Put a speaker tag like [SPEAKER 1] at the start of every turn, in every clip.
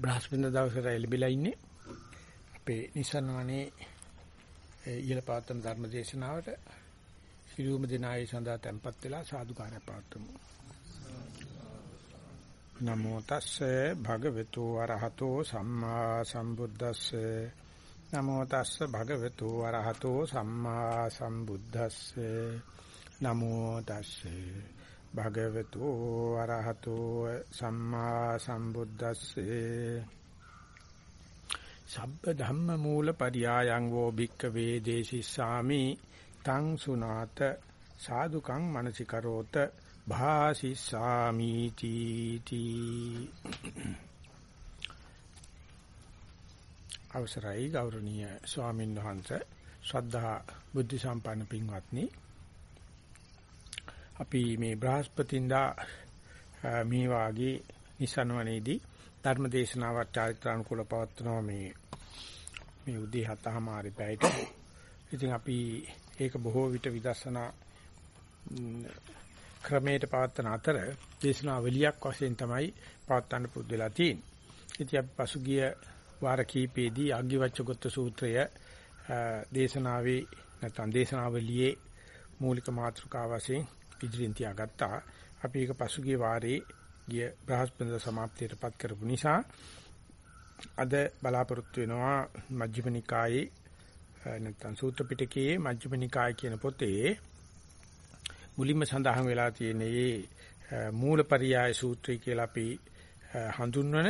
[SPEAKER 1] බ්‍රහස්පතින්ද දවසට එළිබිලා ඉන්නේ. අපේ නිසන්වනේ ඊළ පවත්වන ධර්ම දේශනාවට සිළුම දිනායේ සඳහා tempත් වෙලා සාදුකාරය පවත්වමු. නමෝ තස්සේ භගවතු වරහතෝ සම්මා සම්බුද්දස්සේ. නමෝ තස්සේ භගවතු වරහතෝ සම්මා සම්බුද්දස්සේ. නමෝ තස්සේ භගවතු අරහතෝ සම්මා සම්බුද්දස්සේ සබ්බ ධම්ම මූල පරියායං වෝ භික්ඛවේ දේසිස්සාමි තං සුනාත සාදුකං මනසිකරෝත භාසිස්සාමි තීති. අවසරයි ගෞරවනීය ස්වාමීන් වහන්සේ ශ්‍රද්ධා බුද්ධ සම්පන්න පින්වත්නි. අපි මේ බ්‍රහස්පතින්දා මේ වාගේ නිසන්වනේදී ධර්ම දේශනාවක් චාරිත්‍රානුකූල පවත්වනවා මේ මේ උදේ 7:00 පැයට. ඉතින් අපි ඒක බොහෝ විට විදර්ශනා ක්‍රමයට පවත්වන අතර දේශනාවලියක් වශයෙන් තමයි පවත්වන්න පුරුදු වෙලා තියෙන්නේ. ඉතින් අපි පසුගිය වාර කීපෙදී අග්ගිවච්ඡගොත්ත සූත්‍රය දේශනාවේ නැත්නම් දේශනාවලියේ මූලික මාතෘකාව වශයෙන් ඉදිරියෙන් තියාගත්තා. අපි ඒක පසුගිය වාරේ ගිය බ්‍රහස්පති සමාප්තියටපත් කරපු නිසා අද බලාපොරොත්තු වෙනවා මජ්ක්‍ධිම නිකායේ නැත්නම් සූත්‍ර පිටකයේ මජ්ක්‍ධිම නිකාය කියන පොතේ මුලින්ම සඳහන් වෙලා තියෙන මේ මූලපරියාය සූත්‍රය කියලා අපි හඳුන්වන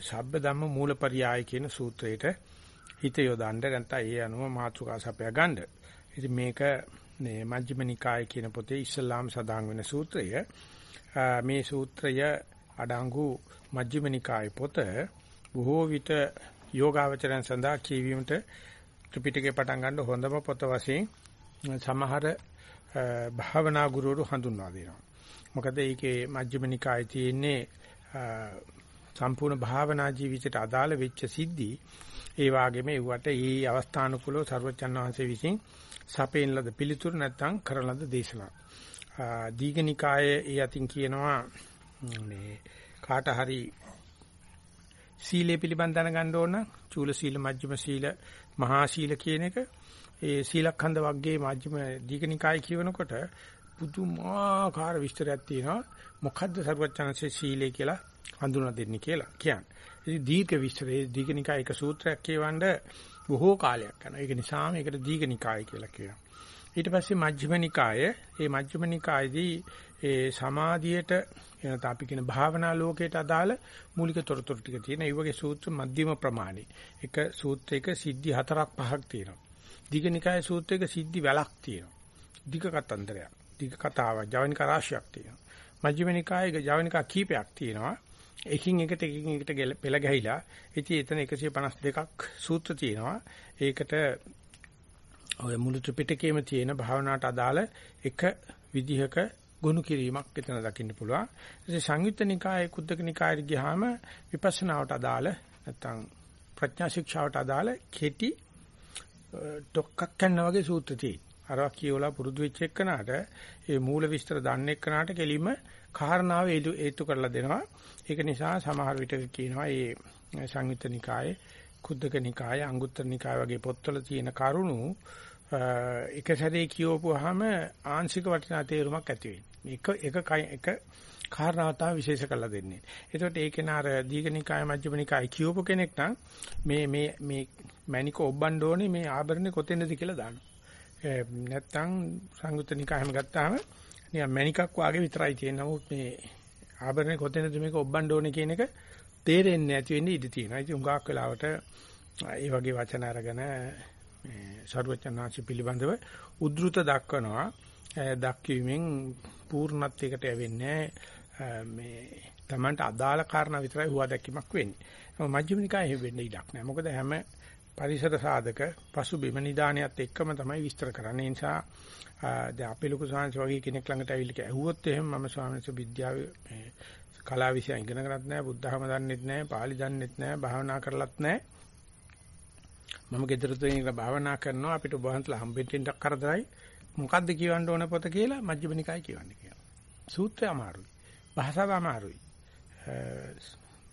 [SPEAKER 1] ශබ්ද ධම්ම මූලපරියාය කියන සූත්‍රයට හිත යොදන්න නැත්නම් ඒ අනුව මාතෘකා සපයා ගන්න. ඉතින් මේක මේ මජ්ක්‍ධිම නිකාය කියන පොතේ ඉස්ලාම් සදාන් වෙන සූත්‍රය මේ සූත්‍රය අඩංගු මජ්ක්‍ධිම නිකාය පොත බොහෝ විට යෝගාවචරයන් සඳහා කියවීමට ත්‍රිපිටකේ පටන් ගන්න හොඳම පොත වශයෙන් සමහර භාවනා ගුරුවරු හඳුන්වා දෙනවා. මොකද ඒකේ මජ්ක්‍ධිම නිකායේ තියෙන්නේ සම්පූර්ණ භාවනා ජීවිතයට අදාළ වෙච්ච සිද්ධි ඒ වගේම ඒවට ඊ අවස්ථානුකූලව ਸਰවචන් වහන්සේ විසින් සපේන ලද පිළිතුරු නැත්නම් කරන ලද දේශනා. දීඝනිකායේ ඒ අතින් කියනවා මේ කාට හරි සීලය පිළිබඳ දැනගන්න ඕන චූල සීල මජ්ක්‍ධිම සීල මහා සීල කියන එක ඒ සීලඛණ්ඩ වර්ගයේ මජ්ක්‍ධිම දීඝනිකායේ කියවනකොට පුදුමාකාර විස්තරයක් තියෙනවා මොකද්ද සර්වඥාන්සේ සීලය කියලා හඳුනා දෙන්නේ කියලා කියන්නේ. ඉතින් දීර්ඝ විස්තරේ දීඝනිකාය එක සූත්‍රයක් කියවන්න බොහෝ කාලයක් යනවා. ඒක නිසා මේකට දීඝනිකාය කියලා කියනවා. ඊට පස්සේ මජ්ක්‍ධිම නිකාය, මේ මජ්ක්‍ධිම නිකායේදී ඒ සමාධියට එනත අපි කියන භාවනා ලෝකයට අදාළ මූලික තොරතුරු ටික තියෙන. ඒ වගේ සූත්‍ර මධ්‍යම ප්‍රමාණි. එක සූත්‍රයක සිද්ධි හතරක් පහක් තියෙනවා. දීඝනිකායේ සූත්‍රයක සිද්ධි වැලක් තියෙනවා. දීඝ කතන්දරයක්. දීඝ කතාවක්, ජවනික රාශියක් තියෙනවා. මජ්ක්‍ධිම නිකායේ ජවනික කීපයක් තියෙනවා. එකින් එකට එකින් එකට පෙළ ගැහිලා ඉතින් එතන 152ක් සූත්‍ර තියෙනවා. ඒකට ඔය මුළු ත්‍රිපිටකයේම තියෙන භාවනාවට අදාළ එක විදිහක ගොනු කිරීමක් එතන දකින්න පුළුවන්. ඉතින් සංයුත්ත නිකායේ කුද්දක නිකායේ ගියාම විපස්සනාවට අදාළ නැත්නම් ප්‍රඥා ශික්ෂාවට අදාළ කෙටි ඩොක්කක් කරන වගේ සූත්‍ර තියෙනවා. අරවා කියවලා පුරුදු වෙච්ච එක්කනට ඒ මූල විස්තර දන්න එක්කනට කෙලිම කාරණාව හේතු කරලා දෙනවා. ඒක නිසා සමහර විටක කියනවා මේ සංයුත්ත නිකායේ කුද්දක නිකායේ අංගුත්තර නිකාය වගේ පොත්වල තියෙන කරුණු එක සැරේ කියවපුවාම ආංශික වටිනා තේරුමක් ඇති වෙන්නේ. එක එක එක කාරණාව තමයි විශේෂ කරලා දෙන්නේ. ඒකට ඒකේ නාර දීඝනිකාය මජ්ක්‍ධිමනිකාය කියවපු කෙනෙක් නම් මේ මේ මේ මැනික ඔබ්බන්න ඕනේ මේ ආභරණේ කොතැනද කියලා දානවා. නැත්තම් සංයුත්ත නිකායම ගත්තාම නිකන් මැනිකක් වාගේ විතරයි තියෙන්නේ. නමුත් මේ ආභරණේ කොතැනද මේක ඔබ්බන්න ඕනේ කියන එක තේරෙන්නේ නැති වෙන්නේ ඉඩ තියෙනවා. ඉතින් උඟාක් වෙලාවට ඒ වගේ වචන අරගෙන මේ ਸਰවචනාංශ පිළිබඳව උද්ෘත දක්වනවා. දක්වීමෙන් පූර්ණත්වයකට යවෙන්නේ මේ Tamanට අදාළ කාරණා විතරයි හුවා දැක්වීමක් වෙන්නේ. මජ්ක්‍ධිම නිකායේ වෙන්නේ ඉඩක් නැහැ. මොකද හැම පරිසර සාධක පසුබිම නිදානියත් එක්කම තමයි විස්තර කරන්නේ. ඒ නිසා දැන් අපේ ලොකු සාංශ වගේ කෙනෙක් ළඟට ඇවිල්ලා ඇහුවොත් එහෙම මම ස්වාමීන් වහන්සේ විද්‍යාවේ මේ කලා විෂය ඉගෙන ගන්නත් නැහැ, බුද්ධහම දන්නෙත් නැහැ, පාලි දන්නෙත් නැහැ, භාවනා කරලත් නැහැ. මම ගෙදර තුනේ භාවනා කරනවා අපිට වහන්සලා හම්බෙන්න කරදරයි. මොකද්ද කියවන්න ඕන පොත කියලා මජ්ක්‍ධිම නිකාය කියවන්න කියනවා. සූත්‍රය අමාරුයි. භාෂාව අමාරුයි.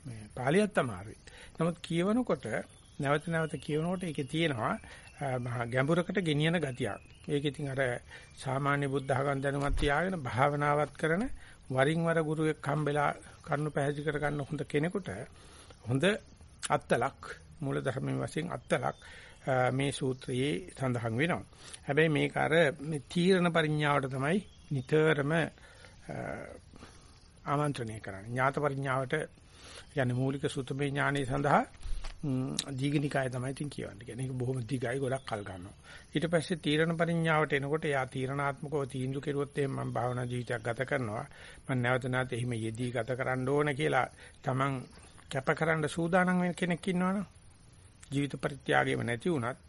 [SPEAKER 1] මේ පාලියත් අමාරුයි. නමුත් කියවනකොට නැවත නැවත කියවනකොට ඒකේ තියෙනවා මහා ගැඹුරකට ගෙනියන ගතියක්. ඒක ඉතින් අර සාමාන්‍ය බුද්ධ ධර්ම දැනුමත් තියාගෙන භාවනාවත් කරන වරින් වර ගුරුවෙක් හම්බෙලා කරුණු පැහැදිලි කර ගන්න හොඳ කෙනෙකුට හොඳ අත්තලක් මූල ධර්මයෙන් වශයෙන් අත්තලක් මේ සූත්‍රයේ සඳහන් වෙනවා. හැබැයි මේක අර මේ තීරණ පරිඥාවට තමයි නිතරම ආමන්ත්‍රණය කරන්නේ. ඥාත පරිඥාවට කියන්නේ මූලික සුතමේ ඥානය සඳහා දීගනිකාය තමයි තින් කියවන්නේ. කියන්නේ ඒක බොහොම දිගයි ගොඩක් කල් ගන්නවා. ඊට පස්සේ තීරණ පරිඥාවට එනකොට යා තීරණාත්මකව තීන්දුව කෙරුවොත් එහෙනම් මම භාවනා ජීවිතයක් ගත කරනවා. මම නැවත නැවත එහිම යෙදී ගත කරන්න ඕන කියලා Taman කැපකරන සූදානම් වෙන කෙනෙක් ඉන්නවනේ. ජීවිත පරිත්‍යාගයම නැති වුණත්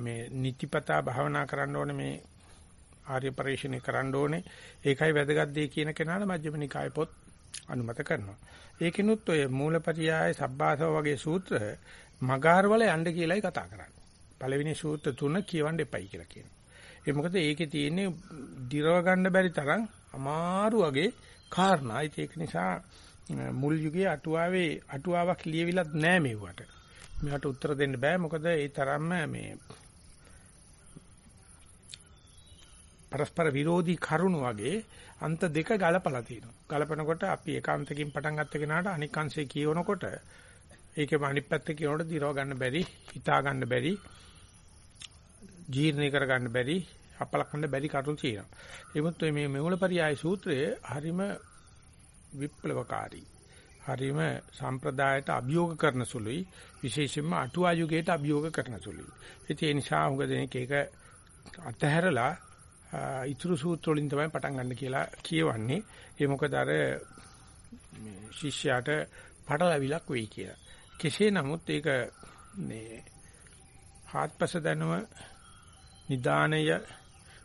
[SPEAKER 1] මේ නිතිපතා භාවනා කරන්න ඕනේ මේ ආර්ය පරිශ්‍රණය කරන්න ඕනේ. ඒකයි වැදගත් දෙය කියන කෙනාට මජ්ක්‍ධිම නිකාය පොත් අනුමත කරනවා. ඒකිනුත් ඔය මූලපරියාය සබ්බාසව වගේ සූත්‍ර මගාරවල යන්න කියලායි කතා කරන්නේ. පළවෙනි සූත්‍ර තුන කියවන්න එපයි කියලා කියනවා. ඒ මොකද ඒකේ තියෙන්නේ දිරව ගන්න බැරි තරම් අමාරු වගේ කාරණා. ඒක නිසා මුල් යුගයේ අටුවාවේ අටුවාවක් ලියවිලත් නැහැ මෙව්වට. මෙයාට උත්තර දෙන්න බෑ මොකද ඒ තරම්ම මේ පරස්පර විරෝධී කරුණු වගේ අන්ත දෙක ගලපලා තියෙනවා. ගලපනකොට අපි ඒකාන්තකින් පටන් ගත්ත කෙනාට අනික් අංශේ කියවනකොට ඒකේ අනිත් පැත්ත කියනකොට දිරව ගන්න බැරි, හිතා ගන්න බැරි, ජීර්ණය කර ගන්න බැරි, අපලකන්න බැරි කරුණු තියෙනවා. එමුත් මේ මෙමුලපරියාය සූත්‍රයේ හරිම විප්ලවකාරී. හරිම සම්ප්‍රදායට අභියෝග කරන සුළුයි, විශේෂයෙන්ම අටුවා යුගයට අභියෝග කරන සුළුයි. ඒ නිසා උග දෙනෙක් ඒක අතහැරලා ඉතුරු සූත්‍ර වලින් තමයි පටන් ගන්න කියලා කියවන්නේ. ඒ මොකද අර මේ ශිෂ්‍යයාට පටලැවිලක් වෙයි කියලා. කෙසේ නමුත් ඒක මේ හාත්පස දැනුව නිදානය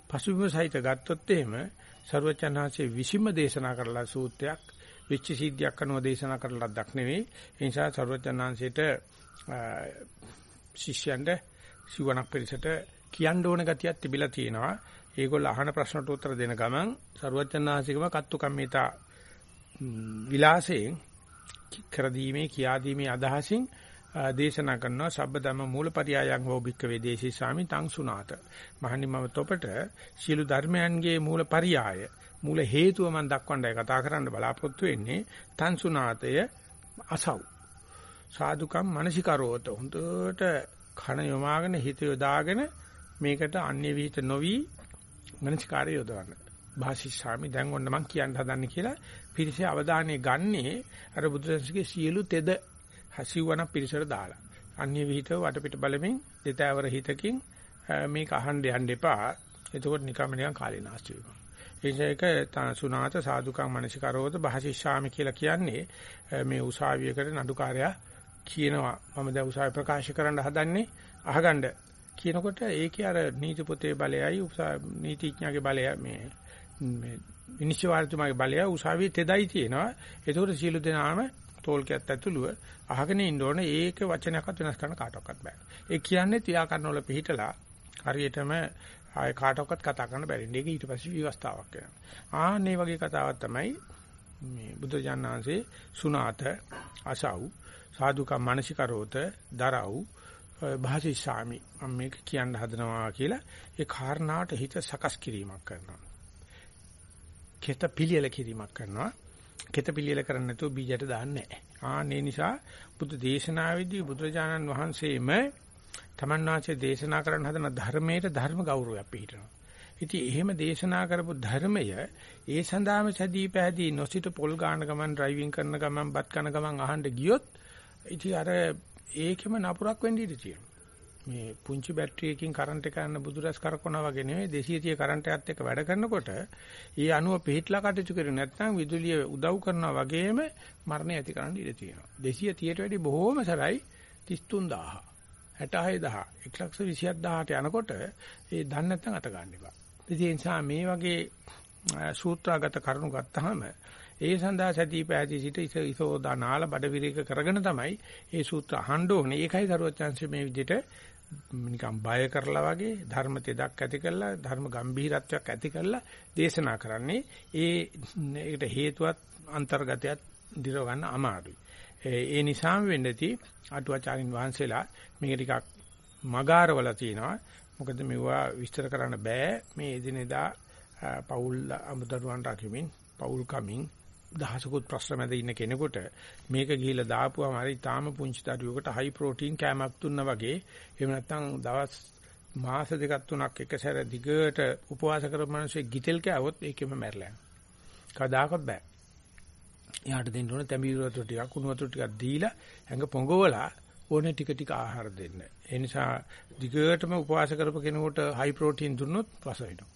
[SPEAKER 1] පසුබිම සහිත ගත්තොත් එහෙම ਸਰවචන්හන්සේ විසිම දේශනා කරලා සූත්‍රයක් විච්ච සිද්ධියක් අනුව දේශනා කරලා දක් නෙවෙයි. ඒ නිසා ਸਰවචන්හන්සේට ශිෂ්‍යයන්ට සිවණක් පිළිසට කියන්න ඕන ගතියක් තිබිලා තියෙනවා. ඒගොල්ල අහන ප්‍රශ්නට උත්තර දෙන ගමන් ਸਰවඥාන්සිකම කත්තු කම්මිතා විලාසයෙන් කර දීමේ කියා දීමේ අදහසින් දේශනා කරනවා සබ්බදම මූලපරියායන් හෝ භික්කවේ දේශී ස්වාමි තං සුනාත මහනි මම තොපට සියලු ධර්මයන්ගේ මූලපරියාය මූල හේතුව මම දක්වන්නයි කතා කරන්න බලාපොරොත්තු වෙන්නේ තං සුනාතය අසව්. සාදුකම් මනසිකරෝත. හොඳට කන යොමාගෙන හිත යොදාගෙන මේකට අන්‍ය විහිිත නොවි මනසිකාරය යොදවන්න. භාෂිස්සාමි දැන් ඔන්න මම කියන්න හදන්නේ කියලා පිරිසේ අවධානය ගන්නේ අර බුදුරජාණන්ගේ සියලු තෙද හසිවණ පිරිසට දාලා. අන්‍ය විහිිතව වටපිට බලමින් දෙතෑවර හිතකින් මේක අහන්න යන්න එපා. එතකොට නිකම්ම නිකන් කාලේ නාස්ති වෙනවා. ඒසයක සුනාත සාදුකම් මනසිකරෝද භාෂිස්සාමි කියලා කියන්නේ මේ උසාවියකට නඩුකාරයා කියනවා මම දැන් උසාවි ප්‍රකාශ කරන්න හදන්නේ අහගන්න කියනකොට ඒකේ අර නීති පොතේ බලයයි නීතිඥයාගේ බලය මේ මේ විනිශ්චය වාර්තුමාගේ බලය උසාවියේ තෙදයි තියෙනවා. ඒකෝට සියලු දෙනාම තෝල්කයක් ඇතුළුව අහගෙන ඉන්න ඕනේ ඒක වචනයක්වත් වෙනස් කරන්න කාටවත් බෑ. ඒ කියන්නේ තියා කරනවල පිළිහිටලා හරියටම ආය කාටවත් කතා කරන්න බැරි. මේක ඊට පස්සේ විවස්ථාවක් වෙනවා. ආන්නේ වගේ කතාවක් තමයි මේ බුදුජානනාංශේ සුනාත අසව් සාදුකම් මානසිකරෝත දරව් භාෂිසාමි මම මේක කියන්න හදනවා කියලා ඒ කාරණාවට හිත සකස් කිරීමක් කරනවා. කෙත පිළියෙල කිරීමක් කරනවා. කෙත පිළියෙල කරන්නේ නැතුව බීජයට දාන්නේ නැහැ. ආ නිසා බුදු දේශනාවේදී බුදුරජාණන් වහන්සේම තමන් වාසේ දේශනා කරන්න හදන ධර්මයට ධර්ම ගෞරවයක් පිළිහිටනවා. ඉතින් එහෙම දේශනා කරපු ධර්මය ඒ සඳහාම සැදී පැහැදී නොසිට පොල් ගාන ගමන් ඩ්‍රයිවිං කරන ගමන් බත් කන ගමන් අහන්න ගියොත් ඉතින් අර ඒකෙම නපුරක් වෙන්න ඉඩ තියෙනවා. මේ පුංචි බැටරියකින් කරන්ට් එක යන බුදුරස් කරකවනා වගේ නෙවෙයි 230 කරන්ට් එකත් එක්ක වැඩ කරනකොට ඒ අණුව පිටලා කටයුතු කරු නැත්නම් විදුලිය උදව් කරනවා වගේම මරණය ඇති කරන්න ඉඩ තියෙනවා 230ට වැඩි බොහෝම සරයි 33000 66000 127000ට යනකොට ඒ දන්නේ නැත්නම් අත ගන්න එපා. ඒ නිසා මේ වගේ සූත්‍රාගත කරුණු ගත්තාම ඒ සඳහා සතිය පැහැදී සිට ඉසෝදා නාල බඩ විරේක කරගෙන තමයි මේ සූත්‍ර අහන්න ඕනේ. ඒකයි සරුවචාන්සේ මේ විදිහට නිකම් බය කරලා වගේ ධර්ම තෙදක් ඇති කරලා ධර්ම ගම්භීරත්වයක් ඇති කරලා දේශනා කරන්නේ. ඒ ඒකට හේතුවත් අන්තර්ගතයක් දිරව ගන්න අමාරුයි. ඒ නිසාම වෙන්නේති අටුවාචාරින් වහන්සේලා මේක ටිකක් මගාරවල තියෙනවා. මොකද මෙවුවා විස්තර කරන්න බෑ මේ එදිනෙදා පෞල් අමුදරුවන් රකිමින් පෞල් කමින් දහසකුත් ප්‍රශ්න මැද ඉන්න කෙනෙකුට මේක ගිහිල්ලා දාපුවාම හරි තාම පුංචි දරුවෙකුට හයි ප්‍රෝටීන් කෑමක් දුන්නා වගේ එහෙම නැත්නම් දවස් මාස දෙකක් තුනක් එක සැර දිගට උපවාස කරපු මිනිස්සේ ගිතෙල් කෑවොත් ඒකෙම මැරලා යනවා. කවදාකවත් බෑ. එයාට දෙන්න ඕන තැඹිලි වතුර ටිකක් කුණු වතුර ටිකක් දීලා ඇඟ පොඟවලා ඕනේ ටික ටික ආහාර දෙන්න. ඒ නිසා දිගටම උපවාස කරපු කෙනෙකුට හයි ප්‍රෝටීන් දුන්නොත් රස වෙනවා.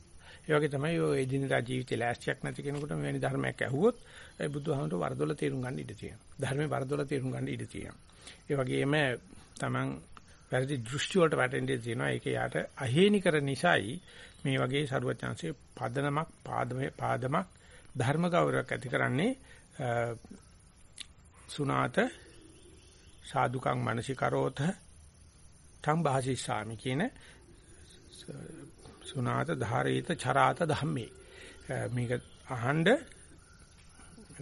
[SPEAKER 1] ඒ වගේ තමයි ඔය එදිනදා ජීවිතේ ලෑස්තියක් නැති කෙනෙකුට මෙවැනි ධර්මයක් ඇහුවොත් ඒ බුදුහාමුදුර වරදොල තේරුම් ගන්න ඉඩ තියෙනවා. ධර්මේ වරදොල තේරුම් ගන්න ඉඩ තියෙනවා. ඒ වගේම Taman වැරදි දෘෂ්ටි වලට වැටෙන්නේ තියෙනවා. ඒක යාට අහේනි කර නිසායි මේ වගේ සරුවචාන්සේ පදනමක් පාදමේ පාදමක් ධර්ම ගෞරවයක් ඇති කරන්නේ සුනාත සාදුකං මනසිකරෝත තං භාසිස්සාමි කියන සුනාත ධාරේත චරාත ධම්මේ මේක අහඬ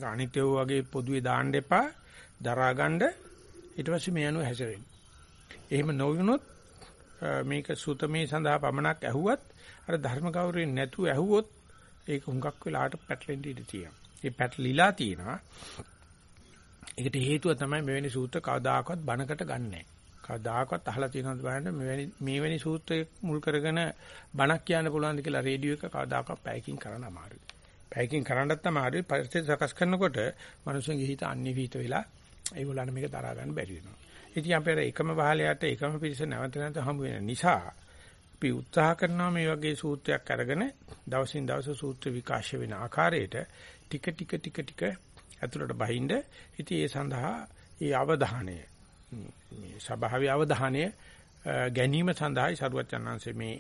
[SPEAKER 1] අනිත්‍ය වගේ පොදුවේ දාන්න එපා දරා ගන්න ඊට පස්සේ මේ අනුව හැසිරෙන්න. එහෙම නොවුනොත් මේක සුතමේ සඳහා පමණක් ඇහුවත් අර ධර්ම ගෞරවයෙන් නැතුව ඇහුවොත් ඒක හුඟක් වෙලාට පැටලෙන්න ඉඩ තියෙනවා. ඒ පැටලිලා තියෙනවා. ඒකට හේතුව තමයි මෙවැනි සූත්‍ර කවදාකවත් බණකට ගන්නෑ. කවදාකවත් අහලා තියෙනවද බලන්න මෙවැනි මේවැනි සූත්‍රයක් මුල් කරගෙන බණක් කියන්න පුළුවන්ද කියලා රේඩියෝ එක කවදාකවත් පැයකින් කරන්න අමාරුයි. පැයකින් කරන්නත් අමාරුයි පරිසර සකස් කරනකොට මිනිස්සුන්ගේ හිත අන්‍යවිත වෙලා ඒගොල්ලන් මේක දරා ගන්න බැරි වෙනවා. ඉතින් අපි අර එකම බහලයට එකම පිරිස නැවත නැවත හමු වෙන නිසා අපි උත්සාහ කරනවා මේ වගේ සූත්‍රයක් අරගෙන දවසින් දවස සූත්‍ර විකාශය වෙන ආකාරයට ටික ටික ටික ටික ඇතුළට බහිඳ ඉතින් ඒ සඳහා ඒ අවධානය මේ ස්වභාවී අවධානය ගැනීම සඳහායි සරුවචනංශේ මේ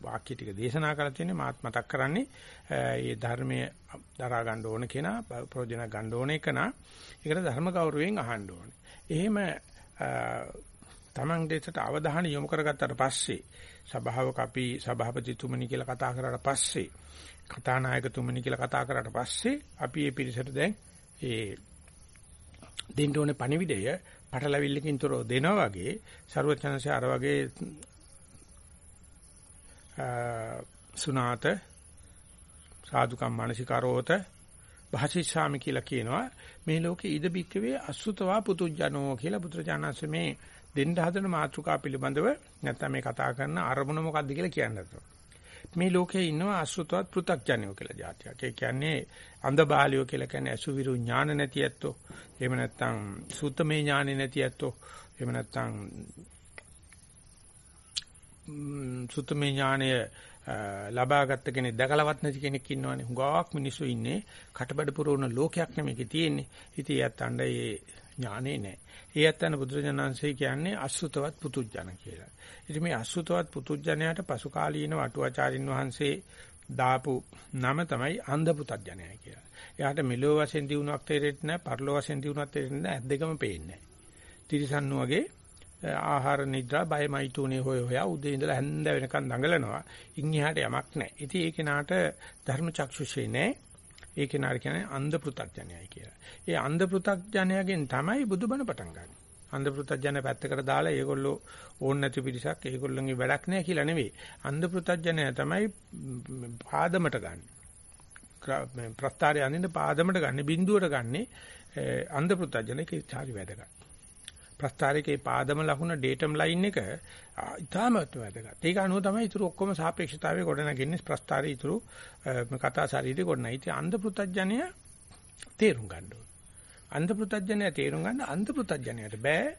[SPEAKER 1] වාක්‍ය ටික දේශනා කරලා තියෙන්නේ මාත් මතක් කරන්නේ මේ ධර්මයේ දරා ගන්න ඕන කෙනා ප්‍රයෝජන ගන්න ඕන එකනා ඒකට ධර්ම ගෞරවයෙන් අහන්න ඕනේ. එහෙම තමන් දෙයට අවධානය යොමු කරගත්තට පස්සේ සභාවක අපි සභාපතිතුමනි කියලා කතා කරාට පස්සේ කතානායකතුමනි කියලා කතා කරාට පස්සේ අපි මේ පිරිසට දැන් ඒ දෙන්න ඕනේ පණිවිඩය පටලවිල්ලකින් තොරව දෙනවා වගේ ਸਰවචනසේ අර වගේ සුනාත සාදුකම් මානසිකාරෝත භාෂිෂාමි කියලා කියනවා. මේ ලෝකේ ඉද බික්කවේ අසුතවා පුතුජනෝ කියලා පුත්‍රජානන්සේ මේ දෙන්න හදන මාතෘකා පිළිබඳව නැත්නම් මේ කතා කරන අරමුණ මොකක්ද කියලා කියන්නත් මේ ලෝකේ ඉන්නවා අසුතවත් පෘ탁ජනයෝ කියලා જાතියක්. ඒ කියන්නේ අන්ධ බාලියෝ කියලා කියන්නේ අසුවිරු ඥාන නැති ඇත්තෝ. එහෙම නැත්නම් සූතමේ ඥානෙ නැති ඇත්තෝ. එහෙම නැත්නම් සූතමේ ඥානය ලබාගත්ත කෙනෙක් දැකලවත් නැති කෙනෙක් ඉන්නවනේ. හුඟක් මිනිස්සු ඉන්නේ කටබඩ පුරවන ලෝකයක් නෙමෙයි තියෙන්නේ. ඉතින් යත් අඬ ඒ ඥානේ නැහැ. ඒ යත්තන බුදුරජාණන්සේ කියන්නේ අසුතවත් පුතුජන කියලා. ඉතින් මේ අසුතවත් පුතුජනයාට පසු කාලීන වටුවාචාරින් වහන්සේ දාපු නම තමයි අන්ධ පුතඥයයි කියලා. එයාට මෙලෝ වශයෙන් දිනුවක් තේරෙන්නේ නැහැ, පරලෝ වශයෙන් දිනුවක් තේරෙන්නේ නැහැ, ඇස් දෙකම පේන්නේ නැහැ. තිරිසන්නු වගේ ආහාර නිද්‍රා බයමයි තුනේ හොය හොයා උදේ ඉඳලා හැන්ද වෙනකන් දඟලනවා. ඉන් එහාට යමක් නැහැ. ඉතින් ඒ කෙනාට ධර්ම චක්ෂුෂේ නැහැ. ඒ කෙනාට කියන්නේ අන්ධ පෘථග්ජනයයි කියලා. ඒ අන්ධ පෘථග්ජනයගෙන් තමයි බුදුබණ පටන් ගන්න. අන්ධ පෘථග්ජන පැත්තකට දාලා ඒගොල්ලෝ ඕන් නැති පිරිසක් ඒගොල්ලන්ගේ වැඩක් නෑ කියලා නෙවෙයි. අන්ධ පෘථග්ජනය තමයි පාදමට ගන්න. ප්‍රස්තාරය අඳින්න පාදමට ගන්න, බිඳුවට ගන්න අන්ධ පෘථග්ජන කීචාරි වැඩ ගන්න. වැඩගත්. ප්‍රස්තාරයේ පාදම ලකුණ ඩේටම් ලයින් එක ඉතාමත් වැදගත්. ඒක අනුව තමයි ඊටු ඔක්කොම සාපේක්ෂතාවය ගොඩනගන්නේ ප්‍රස්තාරයේ ඊටු කතා ශරීරය ගොඩනයි. ඉතින් අන්ධ පෘතජ්ජනය තේරුම් ගන්න ඕන. අන්ධ පෘතජ්ජනය තේරුම් ගන්න අන්ධ පෘතජ්ජනයට බෑ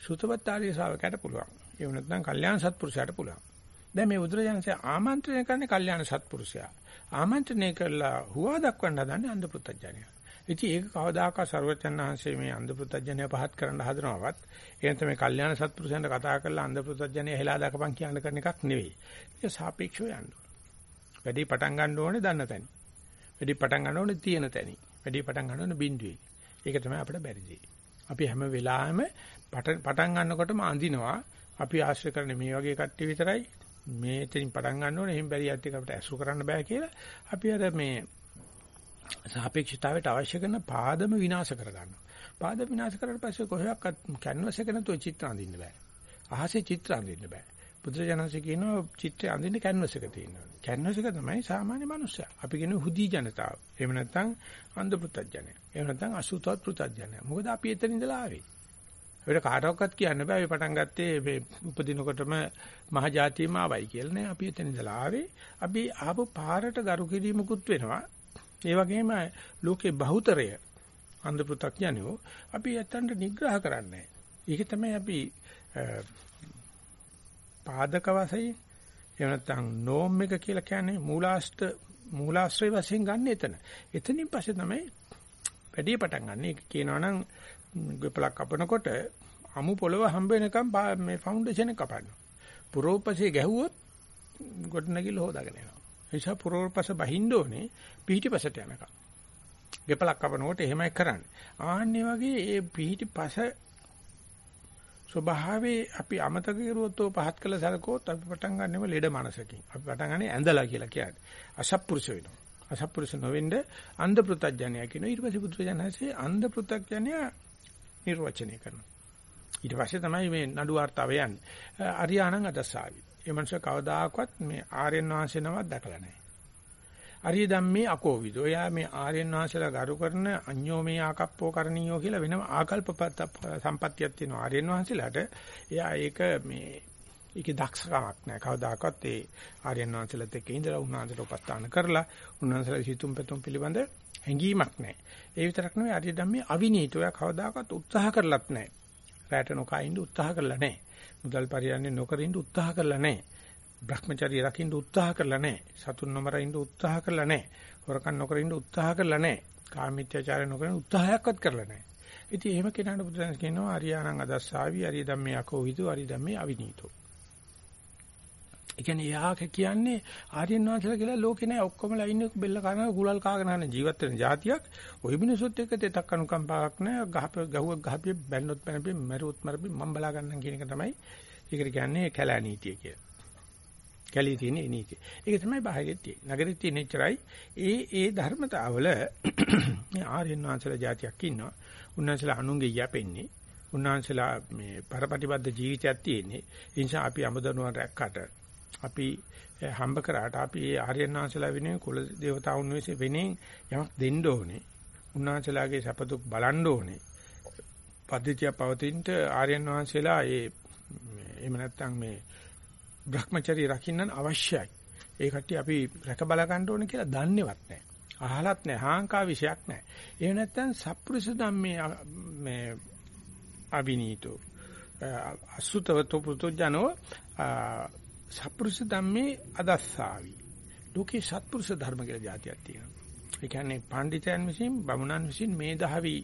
[SPEAKER 1] සුතවත් ආර්ය ශ්‍රාවකයට පුළුවන්. ඒ වුණත් නම් කල්යාණ සත්පුරුෂයාට පුළුවන්. දැන් මේ බුදුරජාණන්සේ ආමන්ත්‍රණය කරන්නේ කල්යාණ සත්පුරුෂයා. ආමන්ත්‍රණය කළා හුවා දක්වන්න හදන්නේ අන්ධ පෘතජ්ජනයා. ඉතින් ඒක කවදාකවත් ਸਰවචන් වහන්සේ මේ අන්ධ පුතඥය පහත් කරන්න හදනවවත් එහෙනම් තමයි කල්යාණ සත්පුරුෂයන්ට කතා කරලා අන්ධ පුතඥය හෙලා දකපන් කියන කරන එකක් නෙවෙයි. ඒක සාපේක්ෂව යන්න වැඩි පටන් ගන්න ඕනේ දන්න තැන. වැඩි පටන් ගන්න ඕනේ තියෙන තැන. වැඩි පටන් ගන්න ඕනේ බිඳුවේ. ඒක තමයි අපිට බැරි දේ. අපි හැම වෙලාවෙම පටන් ගන්නකොටම අඳිනවා අපි ආශ්‍රය කරන මේ වගේ කට්ටිය විතරයි මේතෙන් පටන් ගන්න ඕනේ එහෙන් බැරි යත් එක අපිට ඇසුරු කරන්න බෑ කියලා අපි අර මේ සාපේක්ෂතාවයට අවශ්‍ය කරන පාදම විනාශ කර ගන්නවා. පාද විනාශ කරලා පස්සේ කොහොයක්වත් කැන්වස් එක නැතුව චිත්‍ර අඳින්න බෑ. අහසේ චිත්‍ර අඳින්න බෑ. බුදුරජාණන්සේ කියනවා චිත්‍රය අඳින්න කැන්වස් එක තියෙනවා. කැන්වස් එක තමයි සාමාන්‍ය මනුස්සයා. අපි කියන හුදී ජනතාව. එහෙම නැත්නම් අන්ධ පෘතජ්ජනය. එහෙම නැත්නම් අසුතවත් පෘතජ්ජනය. මොකද අපි එතන ඉඳලා ආවේ. අපිට කාටවත් කියන්න බෑ අපි පටන් ගත්තේ මේ උපදිනකොටම මහජාතියම ආවයි කියලා නේ. අපි එතන ඉඳලා ආවේ. අපි ආපු පාරට ගරු කිරීමකුත් වෙනවා. ඒ වගේම ලෝකේ බහුතරය අන්ධ පෘතජ්ජනයෝ අපි ඇත්තන්ට නිග්‍රහ කරන්නේ. ඒක තමයි අපි පාදක වශයෙන් එහෙම නැත්නම් නෝම් එක කියලා කියන්නේ මූලාෂ්ට මූලාශ්‍රය වශයෙන් ගන්න එතන. එතනින් පස්සේ තමයි වැඩි පටන් ගන්න. ඒක කියනවා නම් ගෙපලක් කපනකොට අමු පොළව හම්බ වෙනකම් මේ ෆවුන්ඩේෂන් එක කපනවා. පුරෝපසේ ගැහුවොත් ගොඩනැගිල්ල හොදාගෙන යනවා. නිසා පුරෝපස බහින්න ඕනේ පිහිටිපසට යනකම්. ගෙපලක් කපනකොට එහෙමයි කරන්නේ. ආන්නේ වගේ ඒ පිහිටිපස ස්වභාවයේ අපි අමතක කරුවොත් ඔය පහත් කළ සැලකුවොත් අපි පටන් ගන්නෙම ලෙඩ මනසකින්. අපි පටන් ගන්නෙ ඇඳලා කියලා කියන්නේ. අසත්පුරුෂ වෙනවා. අසත්පුරුෂ නොවෙන්න අන්ධ පෘතග්ජනය කියනවා. ඊට පස්සේ බුදුරජාණන්සේ අන්ධ පෘතග්ජනය නිර්වචනය කරනවා. ඊට පස්සේ තමයි මේ නඩු වார்த்தාව යන්නේ. අරියාණං අදසාවි. ඒ මනුස්සයා කවදාකවත් මේ ආර්යයන් වහන්සේ නමක් දැකලා නැහැ. අරිය ධම්මේ අකෝවිද. ඔයා මේ ආර්යයන් වහන්සේලා ගරු කරන අඤ්ඤෝමේ ආකප්පෝ කරණීයෝ කියලා වෙනම ආකල්ප සම්පත්තියක් තියෙනවා ආර්යයන් වහන්සේලාට. එයා ඒක මේ ඒකේ දක්ෂකමක් නැහැ. කවදාකවත් ඒ ආර්යයන් වහන්සේලාත් එක්ක ඉඳලා උන්වහන්සේට උපස්ථාන කරලා උන්වහන්සේලා හිතුම් පෙතුම් පිළිබඳ හැඟීමක් නැහැ. ඒ විතරක් නෙවෙයි ආර්ය ධම්මේ අවිනීතෝ. එයා කවදාකවත් උත්සාහ කරලත් නැහැ. රැට නොකා ඉන්න උත්සාහ කරලා නැහැ. මුදල් පරියන්නේ නොකර ඉන්න උත්සාහ කරලා නැහැ. Brahmacharya රකින්න උත්සාහ කරලා නැහැ. සතුන් නොමර ඉන්න උත්සාහ කරලා නැහැ. හොරකම් නොකර ඉන්න උත්සාහ කරලා නැහැ. කාමීත්‍යචාරය නොකර උත්සාහයක්වත් කරලා නැහැ. ඉතින් එහෙම කෙනාට බුදුදහම කියනවා අරියාණං අදස්සාවි අරිය ධම්මේ අකෝ විදු අරිය ධම්මේ අවිනීතෝ. ඒ කියන්නේ යාක කියන්නේ ආර්යයන් වහන්සේලා කියලා ලෝකේ නෑ ඔක්කොමලා ඉන්නේ බෙල්ල කන කුලල් කාගෙන යන ජීවත් වෙන જાතියක්. ওই මිනිස්සුත් එක්ක තෙතක් අනුකම්පාවක් නෑ. ගහප ගහුවක් ගහපිය බැන්නොත් බැනපිය මැරුවොත් මැරපිය මම බලා ගන්නම් කියන එක තමයි. ඒකට කියන්නේ කැලෑ නීතිය කියලා. කැලී තියෙන ඒ නීතිය. ඒක තමයි බාහිරෙත් තියෙන්නේ. නගරෙත් තියෙන එච්චරයි. ඒ ඒ ධර්මතාවල මේ ආර්යයන් වහන්සේලා જાතියක් ඉන්නවා. උන්වහන්සේලා අනුන්ගේ යැපෙන්නේ. උන්වහන්සේලා මේ පරපටිබද්ධ ජීවිතයක් තියෙන්නේ. ඒ නිසා අපි අමදනුවන් රැක්කට අපි eh, හම්බ කරාට අපි ඒ ආර්යයන් වහන්සේලා වෙනුවෙන් කුල දේවතාවුන් වෙසේ වෙනෙන් යමක් දෙන්න ඕනේ. උන්වහන්සේලාගේ සපතුක් බලන්න ඕනේ. පද්ධතිය පවතිනට ආර්යයන් වහන්සේලා ඒ එහෙම නැත්නම් මේ Brahmacharya රකින්න අවශ්‍යයි. ඒ කට්ටිය අපි රැක බල ගන්න ඕනේ කියලා දන්නේවත් නැහැ. අහලත් නැහැ. හාංකා විශයක් නැහැ. ඒ නැත්නම් සප්පුරුෂ ධම්මේ මේ අවිනීතෝ අසුතවතෝ පුතුජනෝ සත්පුරුෂ ධම්මේ අදස්සාවි. ලෝකේ සත්පුරුෂ ධර්ම කියලා જાතියක් තියෙනවා. ඒ කියන්නේ පඬිතයන් විසින් බමුණන් විසින් මේ දහවි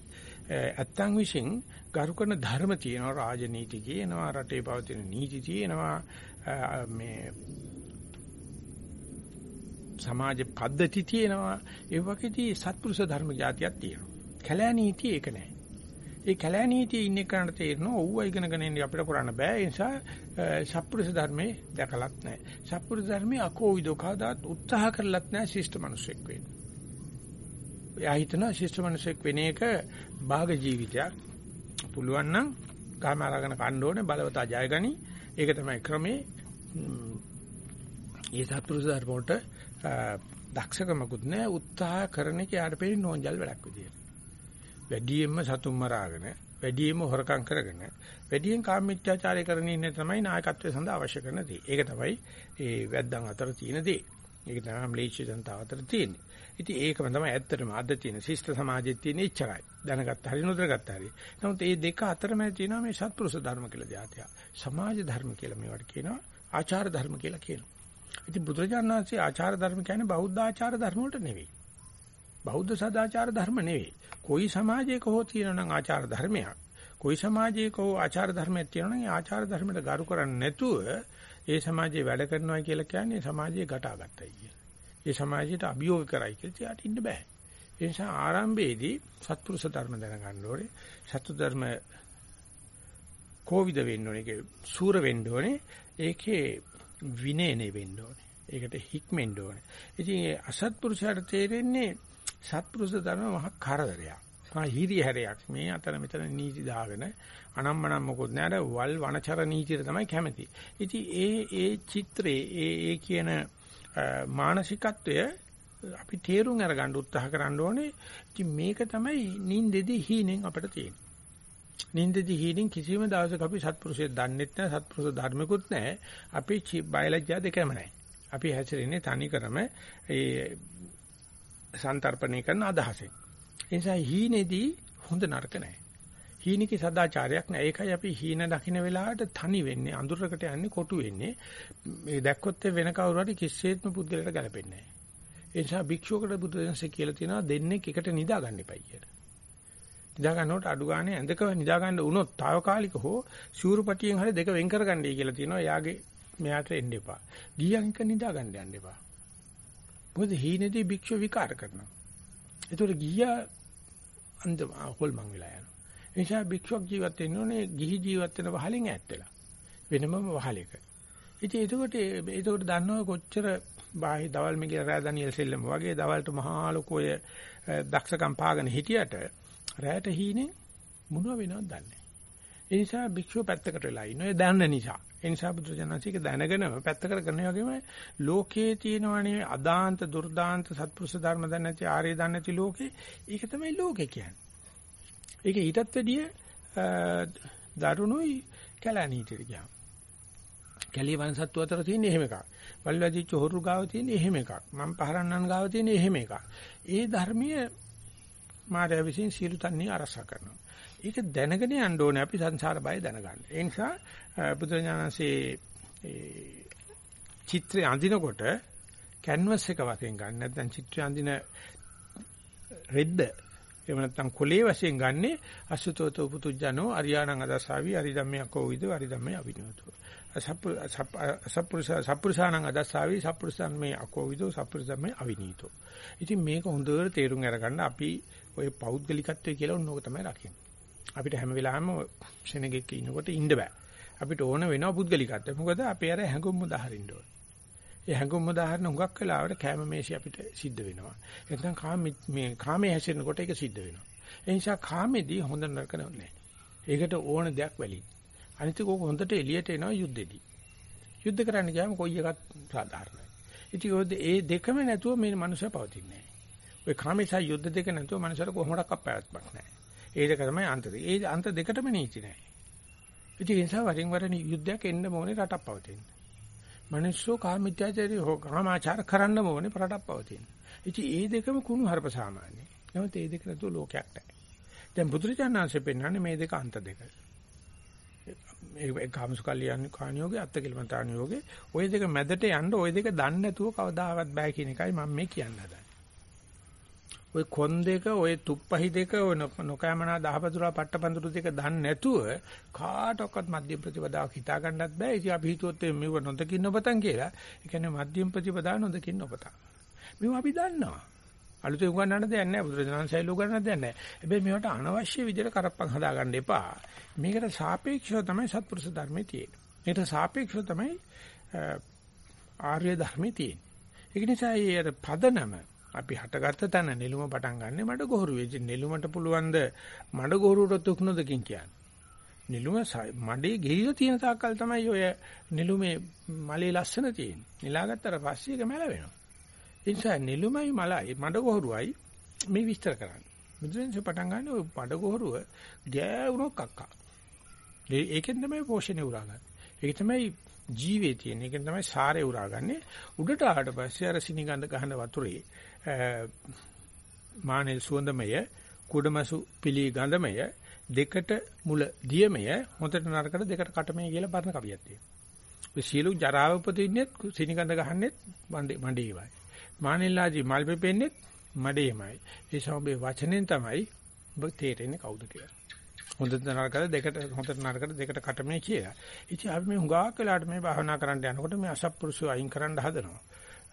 [SPEAKER 1] ඇත්තන් විසින් ගරු කරන ධර්ම තියෙනවා රාජනීති කියනවා රටේ පවතින නීති තියෙනවා මේ සමාජ පද්ධති තියෙනවා ඒ වගේදී සත්පුරුෂ ධර්ම જાතියක් තියෙනවා. කැලෑ නීති ඒක නෑ. ඒ කැලෑ නීතියේ ඉන්න කෙනාට තේරෙනවා ඌව ඉගෙනගෙන ඉන්න අපිට කරන්න බෑ. ඒ නිසා සත්පුරුෂ ධර්මයේ දැකලත් නැහැ. සත්පුරුෂ ධර්මයේ අකෝවිදෝ කවදාත් උත්සාහ කරලත් නැහැ ශිෂ්ට මිනිසෙක් වෙන්න. එයා හිතනවා ශිෂ්ට මිනිසෙක් වෙන එක භාග ජීවිතයක්. පුළුවන් නම් කාම අරගෙන කන්න ඕනේ බලවතා ජයගනි. ඒක තමයි ක්‍රමේ. ඒ සත්පුරුෂ ධර්ම වලට දක්ෂකමකුත් නැහැ. උත්සාහ කරන එක යාට පෙරි නෝන්ජල් වැඩක් විදියට. වැඩියෙන්ම සතුම් මරාගෙන වැඩියෙන්ම හොරකම් කරගෙන වැඩියෙන් කාමීත්‍යාචාරය කරන ඉන්නේ තමයි නායකත්වයේ සඳහා අවශ්‍ය කරන දේ. ඒක තමයි ඒ වැද්දන් අතර තියෙන දේ. ඒක තමයි ම්ලේච්ඡ ජනතාව අතර තියෙන්නේ. ඉතින් ඒකම තමයි ඇත්තටම අද තියෙන ශිෂ්ට සමාජයේ තියෙන ඉච්චරයි. දැනගත්ත හරි නොදැනගත්ත හරි. නමුත් මේ දෙක අතරමැද තියෙනවා මේ සත්පුරුෂ ධර්ම කියලා જાතිය. සමාජ ධර්ම කියලා මේවට කියනවා. ආචාර ධර්ම කියලා කියනවා. ඉතින් බුදුරජාණන් වහන්සේ ආචාර ධර්ම කියන්නේ බෞද්ධ ආචාර ධර්ම වලට නෙවෙයි. බෞද්ධ සදාචාර ධර්ම නෙවෙයි. કોઈ සමාජයක හෝ තියෙනවා නම් ආචාර ධර්මයක්. કોઈ සමාජයක හෝ ආචාර ධර්මයක් තියෙනවා නම් ඒ ආචාර ධර්මයට ගරු කරන්නේ නැතුව ඒ සමාජයේ වැඩ කරනවා කියලා කියන්නේ සමාජයේ ගැටාගත්තයි කියන. ඒ සමාජයට අභියෝග කරයි කියලා තියාට ඉන්න බෑ. ඒ නිසා ආරම්භයේදී සත්පුරුෂ ධර්ම දැනගන්න ඕනේ. සත්තු ධර්ම කෝවිද වෙන්න ඕනේ. ඒකේ සූර වෙන්න ඕනේ. ඒකේ විනයනේ වෙන්න ඕනේ. ඒකට හික්මෙන්න ඕනේ. ඉතින් අසත්පුරුෂයාට තේරෙන්නේ සත්පුරුෂ ධර්ම මහ කරදරයක්. මා හිරිය හැරයක් මේ අතර මෙතන නීති දාගෙන අනම්මනම් මොකොත් නෑ අර වල් වනචර නීතියට තමයි කැමති. ඉතින් ඒ ඒ චිත්‍රේ ඒ ඒ කියන මානසිකත්වය අපි තේරුම් අරගන්න උත්සාහ කරන්න ඕනේ. ඉතින් මේක තමයි නින්දෙදි හීනෙන් අපිට තියෙන්නේ. නින්දෙදි හීනෙන් කිසිම දවසක අපි සත්පුරුෂයෙක් දන්නෙත් නැහැ සත්පුරුෂ ධර්මිකුත් නැහැ. අපි බයලජ්ජා දෙකම නැහැ. අපි හැසිරෙන්නේ තනිකරම ඒ සන්තරපණය කරන අදහසෙන්. ඒ නිසා හීනේදී හොඳ නරක නැහැ. හීනිකේ සදාචාරයක් නැහැ. ඒකයි අපි හීන දකින්න වෙලාවට තනි වෙන්නේ, අඳුරකට යන්නේ, කොටු වෙන්නේ. මේ දැක්කොත් වෙන කවුරු හරි කිසිසේත්ම පුද්ගලයට ගැලපෙන්නේ නැහැ. ඒ නිසා භික්ෂුවකට බුදුදහමසේ කියලා තියෙනවා දෙන්නෙක් එකට නිදා ගන්න එපයි කියලා. නිදා ගන්නකොට අඩු ගානේ ඇඳක නිදා ගන්න වුණොත් తాවකාලික හෝ සිවුරුපටියෙන් හරි දෙක වෙන් කර ගන්නයි කියලා තියෙනවා. එයාගේ මෙයාට එන්න එපා. ගියන් එක නිදා ගන්න යන්න එපා. මොකද හීනේදී භික්ෂුව විකාර කරනවා. ඒතකොට ගියා අන්ද හොල්මන් වෙලා යනවා. ඒ නිසා භික්ෂුවක් ජීවත් වෙන්න ඕනේ ගිහි ජීවත් වෙන වහලෙන් ඈත් වෙලා. වෙනමම වහලෙක. ඉතින් එතකොට එතකොට දන්නව කොච්චර බාහි දවල් මිගිල රෑ ඩැනියෙල් සෙල්ලම වගේ දවල්ට මහා ලොකෝය දක්ෂකම් පාගෙන හිටියට රෑට හීනේ මොනව වෙනවද දන්නේ ඒ නිසා භික්ෂුව පැත්තකට වෙලා ඉන්න ඔය දන්න නිසා ඒ නිසා බුදුජානසික දැනගෙනම පැත්තකට කරන වගේම ලෝකයේ තියෙනවනේ අදාන්ත දුර්දාන්ත සත්පුරුෂ ධර්ම දන්නේ නැති ආර්ය දන්නේ නැති ලෝකේ ඒක තමයි ලෝකේ කියන්නේ ඒක ඊටත් වැඩිය දරුණුයි කැලණීතිට කියනවා. කැලේ වනසත්තු අතර තියෙන එහෙම එකක්. වල්වැදිච්ච හොරු ගාව තියෙන එහෙම එකක්. මම පහරන්නන් ගාව තියෙන එහෙම එකක්. ඒ ධර්මීය මාර්ය විසින් සීල තන්නේ අරසා කරනවා. ඒක දැනගෙන යන්න ඕනේ අපි සංසාර බය දැනගන්න. ඒ නිසා බුදුරජාණන්සේ චිත්‍රය අඳිනකොට කැන්වස් එක වශයෙන් ගන්න නැත්නම් චිත්‍රය අඳින රෙද්ද එහෙම නැත්නම් කොලේ වශයෙන් ගන්නෙ අසුතෝතෝ පුතුජනෝ අරියාණං අදස්සාවි අරිදම්මේ අකෝවිද අරිදම්මේ අවිනෝතෝ සප්පුරුස සප්පුරුසාණං අදස්සාවි සප්පුරුසන් අකෝවිදෝ සප්පුරුසම්මේ අවිනීතෝ. ඉතින් මේක හොඳට තේරුම් අරගන්න අපි ඔය පෞද්ගලිකත්වය කියලා ඕනෝක තමයි රකින්නේ. අපිට හැම වෙලාවෙම සෙනගෙක් ඉන්නකොට ඉන්න බෑ අපිට ඕන වෙනවා පුද්ගලිකත්වය මොකද අපේ අර හැඟුම් උදාහරින්න ඕන ඒ හැඟුම් උදාහරණ හුඟක් වෙලාවට කැම මේෂි අපිට සිද්ධ වෙනවා. නැත්නම් කාම මේ කාමයේ හැසිරෙනකොට ඒක සිද්ධ වෙනවා. ඒ නිසා කාමෙදී හොඳ නරක නැහැ. ඒකට ඕන දෙයක් වැලි. අනිත් කෝක හොඳට එළියට එනවා යුද්ධෙදී. යුද්ධ කරන්න ගියාම කොයි එකත් සාධාරණයි. ඉතින් ඒ දෙකම නැතුව මේ මනුස්සය පවතින්නේ නැහැ. ඔය කාමේසා යුද්ධ දෙක නැතුව මනුස්සයර කොහොමඩක් අපැවැත්මක් නැහැ. ඒ දෙක තමයි අන්ත දෙක. ඒ අන්ත දෙකටම නීති නැහැ. ඉතින් ඒ නිසා වරින් වර යුද්ධයක් එන්න ඕනේ රටක් පවතින්නේ. මිනිස්සු කාමීත්‍යාචාරය හෝ කාමාචාර කරන්න ඕනේ රටක් පවතින. ඉතින් ඒ දෙකම කුණු හරප සාමාන්‍යයි. නමුත් ඒ දෙක නැතුව ලෝකයක් නැහැ. දැන් බුදුරජාණන්සේ පෙන්වන්නේ මේ දෙක අන්ත දෙක. ඒ කාමසුකල්ලියන් කාණියෝගේ අත්කලමතාණියෝගේ ওই දෙක මැදට යන්න ওই දෙක දන්නේ නැතුව කවදාවත් බෑ කියන එකයි මම මේ කියන්න හදන්නේ. ওই කොන් දෙක, ওই තුප්පහි දෙක, ওই නොකෑමනා දහපතුරා පට්ටපඳුරු දෙක දන්නේ නැතුව කාටවත් මධ්‍යම ප්‍රතිපදාවක් හිතා ගන්නත් බෑ. ඉතින් අපි හිතුවොත් මේව නොදකින්න ඔබතන් කියලා. ඒ කියන්නේ මධ්‍යම ප්‍රතිපදාව නොදකින්න ඔබතන්. මේව අපි දන්නවා. අලුතෙන් උගන්නන්න දෙයක් නැහැ. බුදුරජාණන් ශෛල උගන්නන්න දෙයක් නැහැ. හැබැයි මේවට අනවශ්‍ය විදිහට කරප්පන් හදාගන්න එපා. මේකට සාපේක්ෂව තමයි සත්පුරුෂ ධර්මයේ තියෙන්නේ. මේකට සාපේක්ෂව තමයි ආර්ය ධර්මයේ තියෙන්නේ. ඒක නිසා මේ පදනම අපි හටගත්ත තැන නෙළුම පටන් ගන්නෙ මඩ ගොහරුවේ. ඉතින් නෙළුමට පුළුවන් ද මඩ ගොහරුවට තුක්නොදකින් කියන්නේ. නෙළුම මඩේ ගෙහිලා තියෙන තාක්කල් තමයි ඔය නෙළුමේ මලේ ලස්සන තියෙන්නේ. නෙලාගත්තට පස්සේ ඒක මැල වෙනවා. ඒ නිසා නෙළුමයි මලයි මඩ ගොහරුවයි මේ විස්තර කරන්නේ. මුද්‍රෙන්සේ පටන් ගන්න ඔය මඩ ගොහරුව ගෑවුනොත් කක්කා. ඒකෙන් තමයි පෝෂණය උරාගන්නේ. ඒක තමයි ජීවේ තියෙන. ඒකෙන් තමයි සාරේ උරාගන්නේ. උඩට ආවට පස්සේ අර සිනිගඳ ගහන වතුරේ මානෙල් සුවඳමය කුඩමසු පිලි ගඳමය දෙකට මුල දියමය හොඳට නරකට දෙකට කටමය කියලා බර්ණ කවියක් තියෙනවා. ඔය සියලු ජරාව උපදින්නෙත් සිනිගඳ ගහන්නෙත් මණ්ඩේ මණ්ඩේවයි. මානෙල්ලාජි මල් පෙපෙන්නෙත් මඩේමයි. ඒ සමබේ වචනෙන් තමයි ඔබ තේරෙන්නේ කවුද කියලා. හොඳට නරකට දෙකට හොඳට නරකට දෙකට කටමේ කියලා. ඉතින් අපි මේ හුඟක් වෙලාවට මේ භාවනා කරන්න යනකොට මේ අසත්පුරුෂය අයින් කරන්න හදනවා.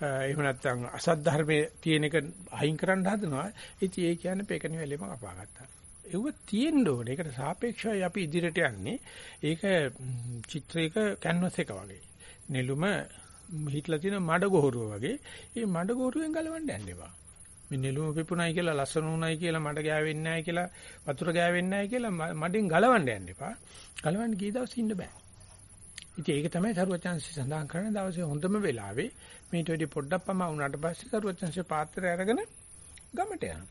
[SPEAKER 1] එහෙම නැත්නම් අසත් ධර්මයේ තියෙන එක අයින් කරන්න හදනවා. ඉතින් ඒ කියන්නේ පෙකණි වැලෙම කපාගත්තා. ඒව තියෙන්න ඕනේ. ඒකට සාපේක්ෂවයි අපි ඉදිරියට යන්නේ. ඒක චිත්‍රයක කැන්වස් එක වගේ. නෙළුම හිටලා තියෙන මඩ ගොහරුව වගේ. මේ මඩ ගොහරුවෙන් ගලවන්න යන්න එපා. මේ නෙළුම පිපුණයි කියලා ලස්සන උණයි කියලා මඩ ගෑවෙන්නේ නැහැ කියලා වතුර ගෑවෙන්නේ නැහැ කියලා මඩෙන් ගලවන්න යන්න එපා. ගලවන්න ගිය දවස් ඉන්න බෑ. ඉතින් ඒක තමයි සරුවචාන්සි සඳහන් කරන දවසේ හොඳම වෙලාවේ මේට වැඩි පොඩ්ඩක් පම වුණාට පස්සේ සරුවචාන්සි පාත්‍රය අරගෙන ගමට යනවා.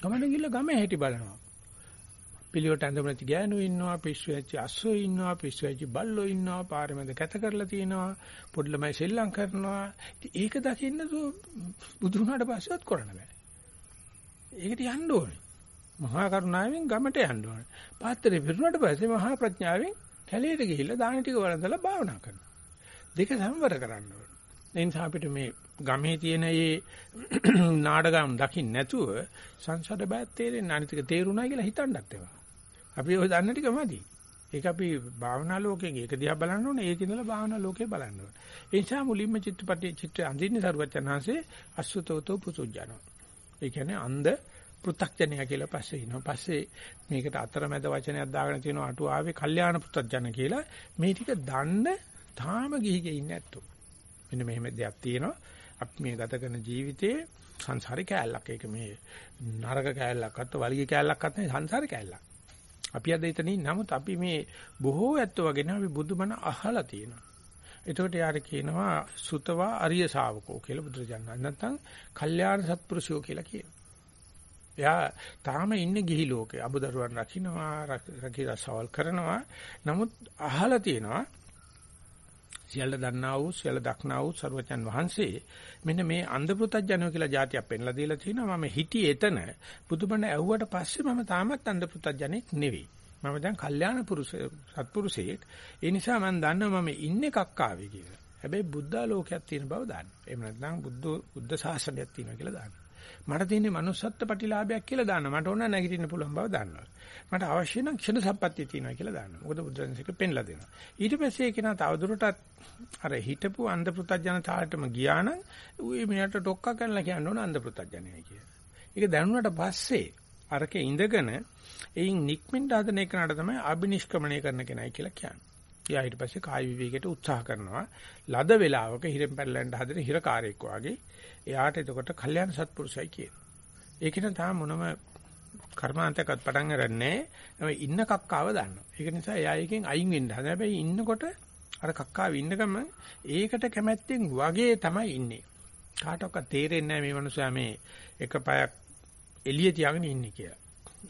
[SPEAKER 1] ගමන ගිහලා ගමේ හැටි බලනවා. පිළිවෙලට ඇඳුම් නැති ගෑනු ඉන්නවා, පිස්සු ඇච්චි අස්සෝ ඉන්නවා, පිස්සු ඇච්චි බල්ලෝ ඉන්නවා, පාරේ මැද කැත කරලා තියෙනවා, පොඩි ළමයි සෙල්ලම් කරනවා. ඒක දකින්න බුදු වුණාට පස්සෙත් කරන්න බෑ. ඒකට යන්න ඕනේ. මහා කරුණාවෙන් ගමට යන්න ඕනේ. පාත්‍රේ පිරුණාට පස්සේ මහා ප්‍රඥාවෙන් කැලේට ගිහිල්ලා දාන ටික වළඳලා භාවනා කරනවා. දෙක සම්වර කරන්න ඕනේ. ඒ නිසා අපිට මේ ගමේ තියෙන මේ නාඩගම් දකින්න නැතුව සංසද බයත් තේරෙන්නේ අනිත් එක තේරුණා කියලා හිතන්නත් ඒවා. අපි ඔය දන්න ටික මදි. ඒක අපි භාවනා ලෝකයෙන් ඒක දිහා බලන්න ඕනේ. ඒක ඉඳලා භාවනා ලෝකේ බලන්න ඕනේ. ඒ නිසා මුලින්ම චිත්තපටි චිත්‍ර අඳින්නේ සරුවචනහන්සේ අසුතවතෝ පුසුජනෝ. ඒ කියන්නේ අන්ධ පෘ탁ජනය කියලා පස්සේ ඉනවා. පස්සේ මේකට අතරමැද වචනයක් දාගෙන තියෙනවා අටුවාවේ කල්යාණ පෘ탁ජන කියලා. මේ ටික දන්න තාම ගිහිගේ ඉන්නේ නැත්තෝ. මෙන්න මෙහෙම දෙයක් තියෙනවා. අපි මේ ගත කරන ජීවිතයේ සංසාරේ කෑල්ලක්. ඒක මේ නරක කෑල්ලක්වත් වලිගේ කෑල්ලක්වත් නෙවෙයි සංසාරේ කෑල්ලක්. අපි අද එතනින් නමුත් අපි මේ බොහෝ ඇත්තෝ වගේ නේ අපි බුදුබණ අහලා තියෙනවා. එතකොට යාර කියනවා සුතවා අරිය ශාවකෝ කියලා බුදුරජාණන් නැත්නම් කල්යාණ සත්පුරුෂයෝ කියලා කියනවා. එයා තාම ඉන්නේ ගිහි ලෝකේ. අබුදරුවන් රකින්නවා, රකිලා සවල් කරනවා. නමුත් අහලා තියෙනවා සියල්ල දන්නා වූ සියල්ල දක්නා වූ සර්වචන් වහන්සේ මෙන්න මේ අන්ධ පෘතජ්ජනෝ කියලා જાතියක් පෙන්ලා දීලා තිනවා මම හිටියේ එතන. බුදුබණ ඇහුවට පස්සේ මම තාමත් අන්ධ පෘතජ්ජනෙක් නෙවෙයි. මම දැන් කල්යාණ පුරුෂ සත්පුරුෂයෙක්. ඒ නිසා මම දන්නවා මම ඉන්නේ කක්කාවේ කියලා. හැබැයි බුද්ධ ලෝකයක් තියෙන බව දන්න. එහෙම නැත්නම් බුද්ධ බුද්ධ ශාසනයක් තියෙනවා කියලා දන්න. මට තියෙන්නේ manussත්ත්ව ප්‍රතිලාභයක් කියලා දාන්න. මට ඕන නැගිටින්න පුළුවන් බව දන්නවා. මට අවශ්‍ය නම් ක්ෂණ සම්පත්තිය තියෙනවා කියලා දාන්න. මොකද බුදුරජාණන්සේක පෙන්ලා දෙනවා. ඊට පස්සේ ඒක නා තවදුරටත් අර හිටපු අන්ධ පෘතජනතාවටම ගියා නම් ඌ මෙයාට ඩොක්ක කරලා කියන්න ඕන අන්ධ පෘතජනයයි කියලා. ඒක දැනුණාට පස්සේ අරකේ ඉඳගෙන එයින් නික්මෙන්න හදන එකනට තමයි අබිනිෂ්ක්‍මණය කරන කෙනයි කියලා කියන්නේ. එයා ඊට පස්සේ කාය විවේකයට උත්සාහ කරනවා. ලද වේලාවක හිරෙන් පැනලෙන්ට හදන හිරකාරයෙක් වාගේ එයාට එතකොට කල්යාණ සත්පුරුෂයි කියනවා. ඒකින තාම මොනම කර්මාන්තයක්වත් පටන් ගන්නෑ. නම ඉන්න කක්කාව දන්නවා. ඒක නිසා එයා එකෙන් අයින් වෙන්න හදන. හැබැයි ඉන්නකොට අර කක්කාව ඉන්නකම ඒකට කැමැත්තෙන් වගේ තමයි ඉන්නේ. කාටවත් තේරෙන්නේ නැහැ මේ මනුස්සයා මේ එක පයක් එළිය තියාගෙන ඉන්නේ කියලා.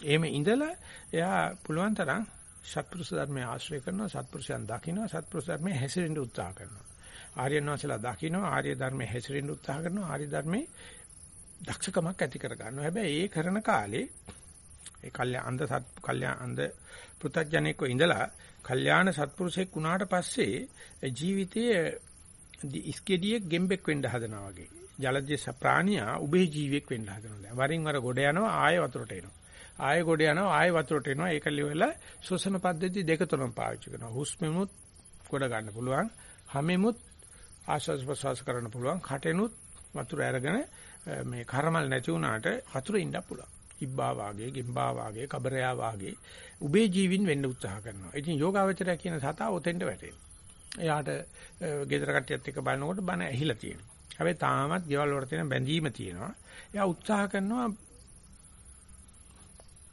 [SPEAKER 1] එහෙම ඉඳලා එයා පුළුවන් තරම් සත්පුරුෂ ධර්මයේ ආශ්‍රය කරනවා සත්පුරුෂයන් දකින්නවා සත්පුරුෂ ධර්මයේ හැසිරෙන්න උත්සාහ කරනවා ආර්යයන් වහන්සේලා දකින්නවා ආර්ය ධර්මයේ හැසිරෙන්න උත්සාහ කරනවා ආර්ය ධර්මයේ දක්ෂකමක් ඇති කර ගන්නවා. හැබැයි ඒ කරන කාලේ ඒ කල්යා අන්ධ සත් කල්යා අන්ධ පෘථජනෙක ඉඳලා කල්යාණ සත්පුරුෂෙක් වුණාට පස්සේ ජීවිතයේ ඉස්කෙඩියෙක් ගෙම්බෙක් වෙන්න හදනවා වගේ. ජලජ ප්‍රාණියා උභේ ජීවියෙක් වෙන්න හදනවා. වරින් වර ගොඩ යනවා ආය වතුරට එනවා. ආයෙ ගොඩ යනවා ආයෙ වතුරට එනවා. ඒක liwela ශ්වසන පද්ධති දෙක තුනක් පාවිච්චි කරනවා. හුස්මෙමුත් ගොඩ ගන්න පුළුවන් හැමෙමුත් ආශ්වාස ප්‍රශ්වාස කරන්න පුළුවන්. කටෙනුත් වතුර අරගෙන මේ කර්මල් නැති වුණාට වතුර ඉන්න පුළුවන්. ඉබ්බා වාගේ ගෙම්බා වාගේ කබරයා වාගේ උබේ ජීවින් වෙන්න උත්සාහ කරනවා. ඉතින් යෝගාවචරය කියන සතා ඔතෙන්ට වැටෙනවා එයාට ගෙදර කට්ටියත් එක්ක බලනකොට බන ඇහිලා තියෙනවා. හැබැයි තාමත් ගෙවල් වල තියෙන බැඳීම තියෙනවා. එයා උත්සාහ කරනවා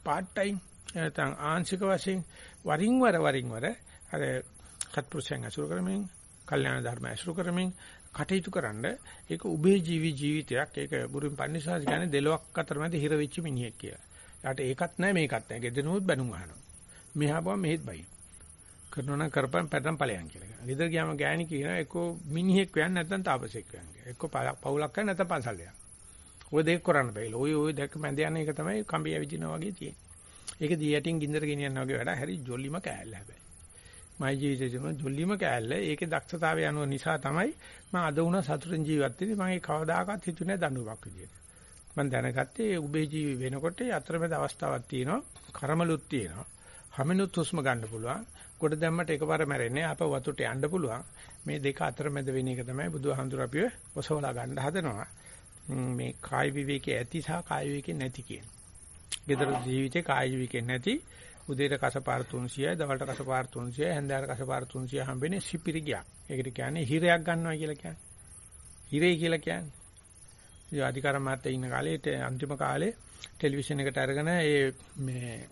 [SPEAKER 1] part time නැත්නම් ආංශික වශයෙන් වරින් වර වරින් වර අර සත්පුරුෂයන් අසුර කරමින් කල්යාණ ධර්ම අසුර කරමින් කටයුතු කරන්න ඒක උභේ ජීවි ජීවිතයක් ඒක බුරුම් පන්සිවාස කියන්නේ දෙලොක් අතරමැද හිර වෙච්ච මිනිහෙක් කියලා. යාට ඒකත් නැහැ මේකත් නැහැ. ගෙදෙනුත් බැනුම් අහනවා. මෙහා බව මෙහෙත් බයි. කරනවා නම් කරපන් පැටන් ඵලයන් කියලා. ගෙදර ගියාම ගෑණි කියනවා එක්කෝ මිනිහෙක් වෙන්නේ නැත්නම් තාපසෙක් වෙන්නේ. එක්කෝ පවුලක් කරන්නේ නැත්නම් පන්සල් යනවා. ඔය දෙක කරන්න බෑ. ඔය ඔය දෙක මැද යන එක තමයි කම්බිය ඇවිදිනා වගේ තියෙන්නේ. ඒක දී යටින් ගින්දර ගෙනියනවා වගේ වැඩ. හරි ජොල්ලිම කෑල්ල හැබැයි. මයි ජීවිතේ තියෙන ජොල්ලිම කෑල්ල. ඒකේ දක්ෂතාවය අනුව නිසා තමයි මම අද වුණා සතුටින් ජීවත් වෙන්නේ. මම ඒ කවදාකවත් හිතුනේ දඬුවමක් විදියට. මම දැනගත්තේ උඹේ ජීවි වෙනකොට අතරමැද අවස්ථාවක් තියෙනවා. කර්මලුත් තියෙනවා. හැමනොත් හුස්ම ගන්න පුළුවන්. කොට දැම්මට එකපාර මැරෙන්නේ. අප වතුරට යන්න පුළුවන්. මේ දෙක අතරමැද වෙන එක තමයි බුදුහාමුදුර අපිව ඔසවලා ගන්න හදනවා. මේ කාය විවේකයේ ඇති සහ කාය විවේකයේ නැති කියන. gedara ජීවිතේ කාය විවේකයේ නැති උදේට කසපාර 300යි දවල්ට කසපාර 300යි හැන්දෑවට කසපාර 300 හම්බෙන්නේ සිපිරි ගියක්. ඒකට කියන්නේ හිරයක් ගන්නවා කියලා කියන්නේ. හිරේ කියලා කියන්නේ. ඉතින් අධිකාර මාත්‍ය ඉන්න කාලේ අන්තිම කාලේ ටෙලිවිෂන් එකට අරගෙන ඒ මේ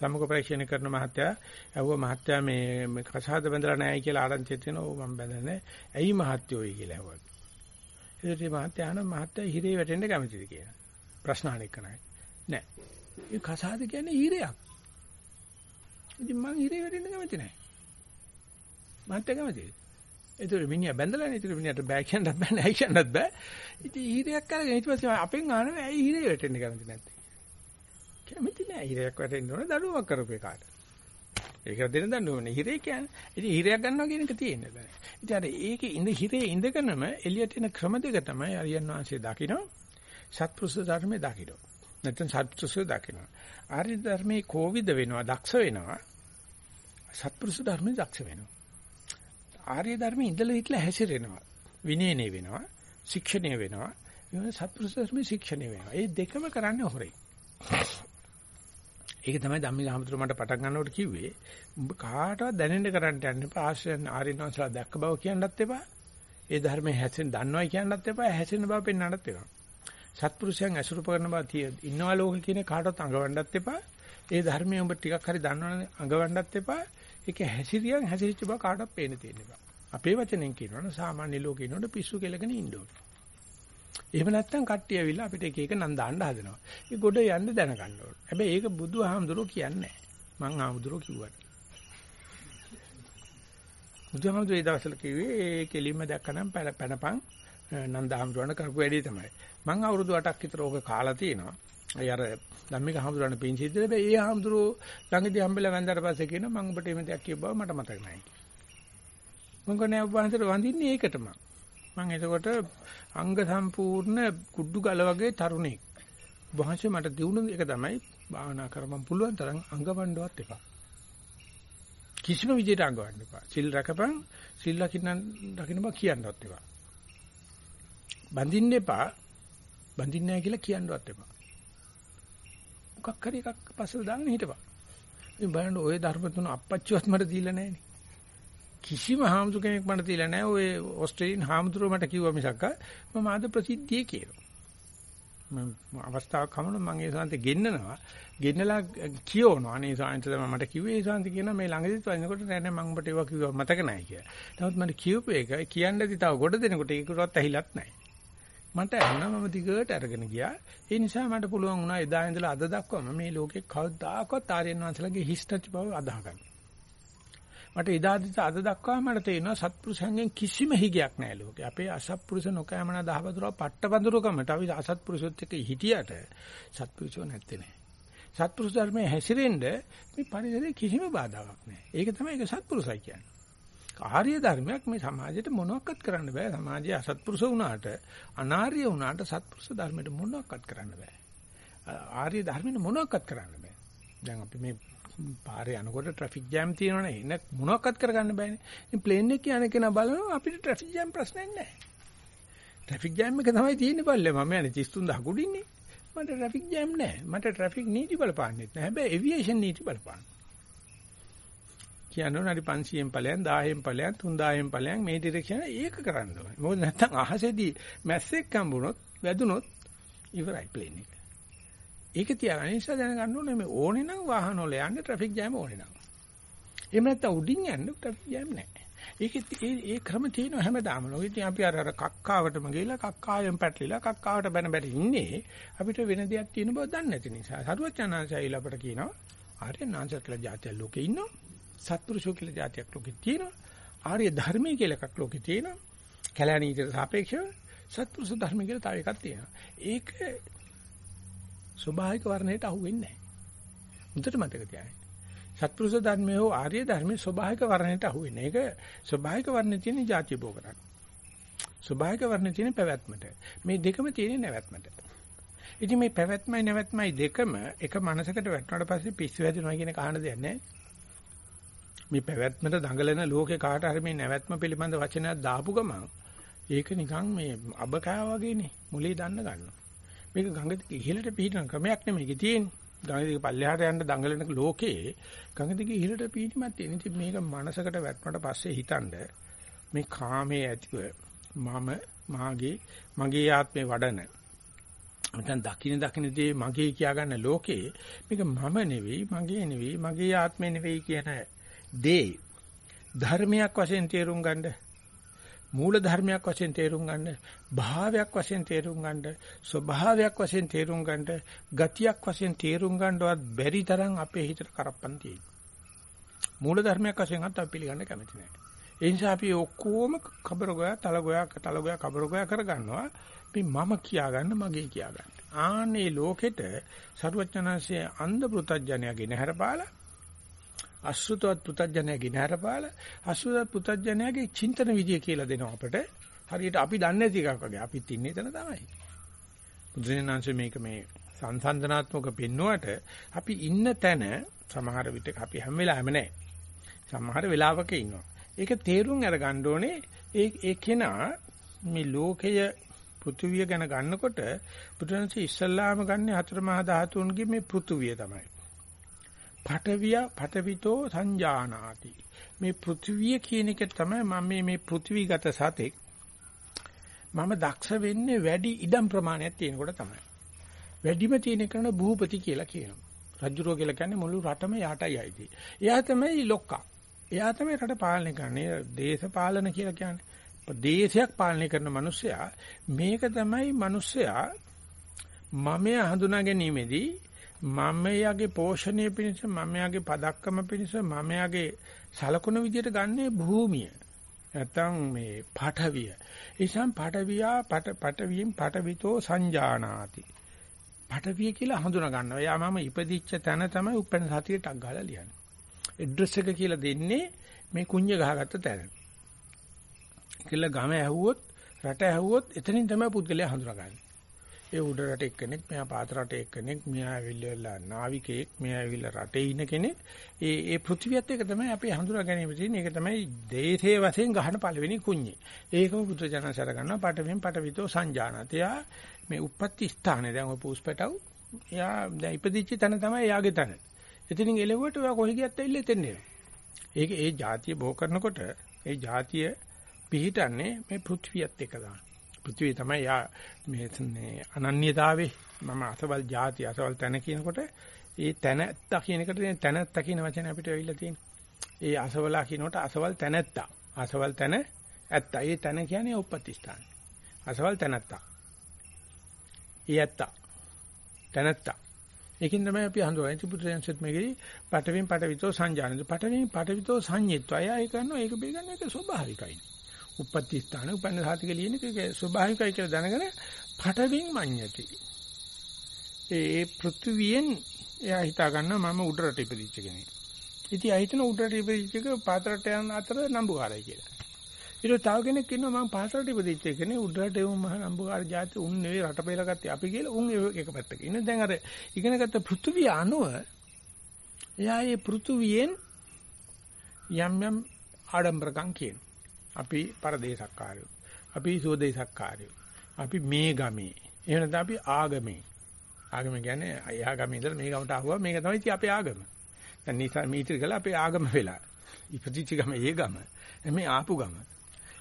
[SPEAKER 1] සමුක පරීක්ෂණ කරන මහත්තයා ඇහුව මහත්තයා මේ කසාද බඳලා නැහැ කියලා ආරංචි තියෙනවා. ඔව් මම බඳන්නේ. ඇයි මහත්තයෝයි කියලා ඇහුවා. ඒකට මහත්තයා අහන මහත්තයා හිරේ වැටෙන්න කැමතිද කියලා. ප්‍රශ්න අහන එක නෑ. නෑ. ඒ කසාද කියන්නේ හිරයක්. ඉතින් මං හිරේ වැටෙන්න කැමති නෑ. මහත්තයා කැමතිද? ඒතර මිනිහා බැඳලානේ. ඒතර මිනිහට බෑ කියන්නත් බෑ නෑ කියන්නත් බෑ. ඉතින් හිරයක් අරගෙන ඊට පස්සේ අපෙන් අහනවා ඇයි හිරේ වැටෙන්න කැමති නැත්තේ? කැමති නෑ හිරයක් වැටෙන්න ඕන දඩුවමක් කරපු එකාට. ඒක දෙන්න දන්න ඕනේ. හිරේ කියන්නේ. ඉතින් හිරයක් ගන්නවා කියන එක තියෙන්නේ බෑ. ඉතින් අර ඒකේ ඉඳ හිරේ ඉඳගෙනම එළියට එන ක්‍රම දෙක තමයි අරියන් වහන්සේ දකින්න සත්පුරුෂ ධර්මයේ දකින්න. නැත්නම් සත්පුරුෂය දකින්න. ආර්ය ධර්මයේ කෝවිද වෙනවා, දක්ෂ වෙනවා. සත්පුරුෂ ධර්මයේ දක්ෂ වෙනවා. ආර්ය ධර්මයේ ඉඳලා හිටලා හැසිරෙනවා. විනයනේ වෙනවා, ශික්ෂණය වෙනවා. ඒ සත්පුරුෂ ධර්මයේ ශික්ෂණය වෙනවා. මේ දෙකම කරන්නේ හොරේ. ඒක තමයි ධම්මික හමුදුර මට පටන් ගන්නකොට කිව්වේ. උඹ කාටවත් දැනෙන්න කරන්න යන්න එපා. ආශ්‍රයන් ආරිනවසලා දැක්ක බව කියන්නත් එපා. ඒ ධර්මයේ හැසෙන් දන්නවයි කියන්නත් එපා. හැසෙන බව පෙන්වන්නත් එපා. සත්පුරුෂයන් ඇසුරු කරන බව තිය ඉන්නවා ලෝකේ කියන කාටවත් අඟවන්නත් එපා. ඒ ධර්මයේ උඹ ටිකක් හරි දන්නවනේ අඟවන්නත් එපා. ඒක හැසිරියන් හැසිරිච්ච බව කාටවත් පේන්න තියෙන්න එපා. අපේ වචනෙන් කියනවනේ සාමාන්‍ය ලෝකේ ඉන්නකොට පිස්සු කෙලගෙන ඉන්න ඕනේ. එහෙම නැත්නම් කට්ටිය ඇවිල්ලා අපිට එක එක නම් දාන්න හදනවා. ඒ ගොඩ යන්න දැනගන්න ඕනේ. හැබැයි ඒක බුදුහාමුදුරුවෝ කියන්නේ නැහැ. මං ආමුදුරුවෝ කිව්වට. බුදුහාමුදුරුවෝ ඒ දවස්වල කිව්වේ ඒ කෙලින්ම දැක්කනම් පැනපන් නන්දහාමුදුරණ කරපු වැඩේ තමයි. මං අවුරුදු 8ක් විතර ඕක කාලා තියෙනවා. අය අර ධම්මික හාමුදුරණ පින් සිද්ධ වෙලා ඒ හාමුදුරුවෝ ළඟදී හම්බෙලා වැන්දාට පස්සේ කියනවා මං ඔබට එහෙම දෙයක් කියව බව මට මතක නැහැ. මං කනේ ඔබ වහන්සේට වඳින්නේ ඒකටම. මම එතකොට අංග සම්පූර්ණ කුඩු ගල වගේ තරුණෙක්. වහන්සේ මට දිනුන එක තමයි භාවනා කරමන් පුළුවන් තරම් අංගවණ්ඩවත් එපා. කිසිම විදිහට අංගවන්න එපා. සිල් රැකපන් සිල් ලකින්න රකින්න බා කියන්නවත් එපා. බඳින්න එපා. බඳින්නේ නැහැ කියලා කියන්නවත් එපා. මොකක් හරි එකක් පස්සට දාන්න හිටපන්. ඉතින් බලන්න ওই ධර්ම තුන අපච්චිවත් මට දීලා නැහැනේ. කිසිම හාමුදුර කෙනෙක් මට තියලා නැහැ. ඔය ඕස්ට්‍රේලියානු හාමුදුරුවෝ මට කිව්වා මිසක් මම ආද ප්‍රසිද්ධියේ කියනවා. මම අවස්ථාවක් හමුන මම ඒ සාන්ත ගෙන්නනවා. ගෙන්නලා කියවනවා. අනේ සාන්ත තමයි මට කිව්වේ ඒ සාන්ත කියන මේ ළඟදිත් වයින්කොට නෑ නෑ මම ඔබට ඒවා කිව්වා මතක නැහැ කියලා. නමුත් මට කියූප එක කියන්නදී තව ගොඩ දෙනකොට ඒකටවත් ඇහිලත් නැහැ. මට ඇහුණා මම දිගට අරගෙන ගියා. ඒ නිසා මට පුළුවන් වුණා එදා ඉඳලා අද දක්වාම මේ ලෝකේ කවදාකවත් ආර්යයන් වහන්සේලාගේ හිස්ටච් බව අදාහ ගන්න. මට එදාදිට අද දක්වා මට තේරෙනවා සත්පුරුෂයන්ගෙන් කිසිම හිගයක් නැහැ ලෝකේ. අපේ අසත්පුරුෂ නොකෑමන දහවතුරා පට්ටපඳුරකමට අපි අසත්පුරුෂොත් එක්ක හිටියට සත්පුරුෂෝ නැත්තේ නෑ. සත්පුරුෂ ධර්මයේ හැසිරෙන්න මේ පරිසරයේ කිසිම බාධාවක් නැහැ. ඒක තමයි ඒක සත්පුරුෂයි කියන්නේ. ආර්ය ධර්මයක් මේ සමාජයට මොනවක්වත් කරන්න බෑ. සමාජයේ අසත්පුරුෂ වුණාට අනාර්ය වුණාට සත්පුරුෂ ධර්මයට මොනවක්වත් කරන්න බෑ. ආර්ය ධර්මෙට මොනවක්වත් කරන්න බෑ. දැන් අපි මේ පාරේ යනකොට ට්‍රැෆික් ජෑම් තියෙනවනේ එන මොනවක්වත් කරගන්න බෑනේ. ඉතින් ප්ලේන් එකේ යන කෙනා බලනවා අපිට ට්‍රැෆික් ජෑම් ප්‍රශ්නයක් නැහැ. ට්‍රැෆික් ජෑම් එක තමයි තියෙන්නේ පල්ලේ මම යන්නේ 33000 කුඩින්නේ. මට ට්‍රැෆික් ජෑම් නැහැ. මට ට්‍රැෆික් නීති බලපාන්නෙත් නැහැ. හැබැයි ඒවියේෂන් නීති බලපාන. කියනවා නරි 500න් ඵලයන් 1000න් ඵලයන් 3000න් ඵලයන් මේ ඩිරෙක්ෂන ඒක කරන්න ඕනේ. මොකද නැත්තම් අහසේදී මැස්සෙක් හම්බුනොත් වැදුනොත් ඉවරයි ප්ලේන් එක. ඒක තියාගන්න නිසා දැනගන්න ඕනේ මේ ඕනේ නම් වාහන වල යන්න ට්‍රැෆික් ජෑම් ඕනේ නම්. එහෙම නැත්නම් උඩින් යන්න ට්‍රැෆික් ජෑම් නැහැ. ඒකෙත් ඒ ඒ ක්‍රම තියෙනවා හැමදාම. ඔය ඉතින් අපි අර අර කක්කාවටම ගිහලා කක්කාවෙන් පැටලිලා කක්කාවට බැන බැට ඉන්නේ අපිට වෙන දෙයක් තියෙන බව දන්නේ නැති නිසා. සරුවචනාංශයයිල අපට කියනවා ආර්යනාංශ කියලා જાතිය ලෝකේ ඉන්නවා. සත්පුරුෂෝ කියලා જાතියක් ලෝකේ තියෙනවා. ආර්ය ධර්මයේ කියලා එකක් ලෝකේ තියෙනවා. කැලණීට සාපේක්ෂව සත්පුරුෂ ධර්ම කියලා තව එකක් තියෙනවා. ඒක ස්වභාවික වර්ණයට අහු වෙන්නේ නැහැ. මුදට මතක තියාගන්න. සත්පුරුෂ ධර්මයේ හෝ ආර්ය ධර්මයේ ස්වභාවික වර්ණයට අහු වෙන්නේ. ඒක ස්වභාවික වර්ණයේ තියෙන જાතිය බෝ කරන්නේ. ස්වභාවික වර්ණයේ තියෙන පැවැත්මට. මේ දෙකම තියෙන නැවැත්මට. ඉතින් මේ පැවැත්මයි නැවැත්මයි දෙකම එක මනසකට වැටුණාට පස්සේ පිස්සු හැදෙනවා කියන කාරණ දෙයක් නැහැ. මේ පැවැත්මට දඟලන ලෝකේ කාට හරි මේ නැවැත්ම පිළිබඳ වචනයක් දාපු ගමන් ඒක නිකන් මේ අබ කෑ වගේනේ මුලේ දන්න ගන්නවා. මේක ගඟ දිගේ ඉහළට පිහිටන ක්‍රමයක් නෙමෙයි තියෙන්නේ. ගඟ දිගේ පල්ලෙහාට යන්න දඟලන ලෝකේ ගඟ දිගේ ඉහළට පිහිටීමක් තියෙන. ඉතින් මේක මනසකට වැටුණාට පස්සේ හිතනද මේ කාමයේ ඇතිව මම මාගේ මගේ ආත්මේ වඩන නැත්නම් දකින්න දකින්නදී මගේ කියා ගන්න ලෝකේ මේක මම නෙවෙයි මගේ නෙවෙයි මගේ ආත්මේ නෙවෙයි කියන දේ ධර්මයක් වශයෙන් තේරුම් ගන්න මූල ධර්මයක් වශයෙන් තේරුම් ගන්න භාවයක් වශයෙන් තේරුම් ගන්න ස්වභාවයක් වශයෙන් තේරුම් ගන්න ගතියක් වශයෙන් තේරුම් ගන්නවත් බැරි තරම් අපේ හිතට කරප්පන් තියෙනවා. මූල ධර්මයක් වශයෙන් අත් අපි පිළිගන්න කැමති නැහැ. ඒ නිසා අපි ඔක්කොම කබර ගෝයා තල ගෝයා තල ගෝයා කබර ගෝයා කරගන්නවා. මේ මම කියාගන්න මගේ කියාගන්න. ආනේ ලෝකෙට සරුවචනanse අන්ධ පෘතජ්ජනයගේ නැහැරපාලා අසුතවත් පුතඥයාගේ නෑරපාල අසුතවත් පුතඥයාගේ චින්තන විදිය කියලා දෙනවා අපට. හරියට අපි දන්නේ නැති එකක් වගේ. අපිත් ඉන්නේ එතන තමයි. බුදුසෙනාංශ මේක මේ සංසන්දනාත්මක පෙන්නුවට අපි ඉන්න තැන සමහර විටක අපි හැම වෙලාවෙම නැහැ. සමහර වෙලාවක ඉන්නවා. ඒක තේරුම් අරගන්න ඕනේ ඒ ඒ කෙනා මේ ලෝකය පෘථුවිය ගැන ගන්නකොට බුදුරජාණන් ඉස්සල්ලාම ගන්න හතර මහා ධාතුන්ගේ මේ පෘථුවිය තමයි. පඨවිය පඨවිතෝ සංජානාති. මේ පෘථිවිය කියන එක තමයි මම මේ මේ පෘථිවිගත සතෙක්. මම දක්ෂ වෙන්නේ වැඩි ඉඩම් ප්‍රමාණයක් තියෙනකොට තමයි. වැඩිම තියෙන කරන භූපති කියලා කියනවා. රජුරෝ කියලා කියන්නේ මුළු රටම යටයි අයිති. එයා තමයි ලොක්කා. එයා තමයි රට පාලනය කරන්නේ. දේශපාලන කියලා කියන්නේ. දේශයක් පාලනය කරන මිනිස්සයා මේක තමයි මිනිස්සයා මමයා හඳුනා ගැනීමේදී මම යාගේ පෝෂණය පිණිස මම යාගේ පදක්කම පිණිස මම යාගේ සලකුණ විදියට ගන්නේ භූමිය. නැත්තම් මේ පාඨවිය. ඒසම් පාඨවියා පට පටවියෙන් පටවිතෝ සංජානාති. පාඨවිය කියලා හඳුනා ගන්නවා. යා මම ඉපදිච්ච තැන තමයි උපෙන් සතියට ටක් ගාලා ලියන්නේ. ඇඩ්‍රස් එක කියලා දෙන්නේ මේ කුඤ්ඤ ගහගත්ත තැන. කියලා ගම ඇහුවොත් රට ඇහුවොත් එතනින් තමයි පුද්ගලයා හඳුනාගන්නේ. ඒ උඩ රට එක්කෙනෙක් මෙහා පාත රට එක්කෙනෙක් මෙහා ඇවිල්ලා නාවිකයෙක් මෙහා ඇවිල්ලා රටේ ඉන්න කෙනෙක්. ඒ ඒ පෘථිවියත් එක තමයි අපි හඳුනා ගැනීම තියෙන්නේ. ඒක තමයි දේශේ වශයෙන් ගහන පළවෙනි කුඤ්ඤේ ඒකම පුත්‍ර ජනසර ගන්නවා පටවෙන් පටවිතෝ සංජානතයා මේ උප්පත්ති ස්ථානේ දැන් ඔය පූස්පටව එයා දැන් ඉපදිච්ච තැන තමයි එයාගේ තැන. එතනින් එළවුවට ඔයා කොහි ගියත් ඇවිල්ලා එතෙන් ඒක ඒ જાතිය බෝ කරනකොට ඒ જાතිය පිහිටන්නේ මේ පෘථිවියත් එක දාන. පෘථිවිය තමයි යා මේ අනන්‍යතාවේ මම අසවල් ಜಾති අසවල් තැන කියනකොට ඒ තැනත්තා කියන එකට දැන් තැනත්තා කියන වචනේ අපිට ඇවිල්ලා තියෙනවා. ඒ අසවලා කියනකොට අසවල් තැනත්තා. අසවල් තැන ඇත්තා. ඒ තැන කියන්නේ උප්පත්ති ස්ථාන. අසවල් තැනත්තා. ඒ ඇත්තා. තැනත්තා. ඒකින් තමයි අපි හඳුනන්නේ ත්‍රිපුත්‍රයන්සෙත් මේකේ පටවින් පටවිතෝ සංජානන. පටවින් පටවිතෝ සංඤිත්වය. අය කරනවා ඒක බේගන්න ඒක ස්වභාවිකයි. උප්පත්ති ස්ථාන උපන්න සාතික ලියන එක ස්වභාවිකයි කියලා දැනගෙන පටවින් මඤ්ඤති. ඒ පෘථුවියෙන් එයා හිතා ගන්නවා මම උඩරට ඉපදිච්ච කෙනෙක්. ඉතින් ආ හිතන උඩරට ඉපදිච්ච එක පාතරට යන අතර නම්බුකාරයි කියලා. ඊට තව කෙනෙක් ඉන්නවා මම පාතරට ඉපදිච්ච කෙනෙක් උඩරට එවුම් මහ නම්බුකාර જાති උන් නෙවෙයි රට පෙළ ගත්තේ අපි කියලා උන් එක පැත්තක. ඉන්න දැන් අර ඉගෙනගත්ත පෘථුවිය අනුව එයා මේ පෘථුවියෙන් යම් යම් ආඩම්බරකම් කියනවා. අපි පරදේශක්කාරයෝ. අපි සෝදේශක්කාරයෝ. අපි මේ ගමේ. එහෙම නැත්නම් අපි ආගමේ. ආගම කියන්නේ එහා ගමේ ඉඳලා මේ ගමට ආවම මේක තමයි ඉතින් අපේ ආගම. දැන් නිසා මීටර ගල අපේ ආගම වෙලා. ඉපදිච්ච ගම ඒ ගම. මේ ආපු ගම.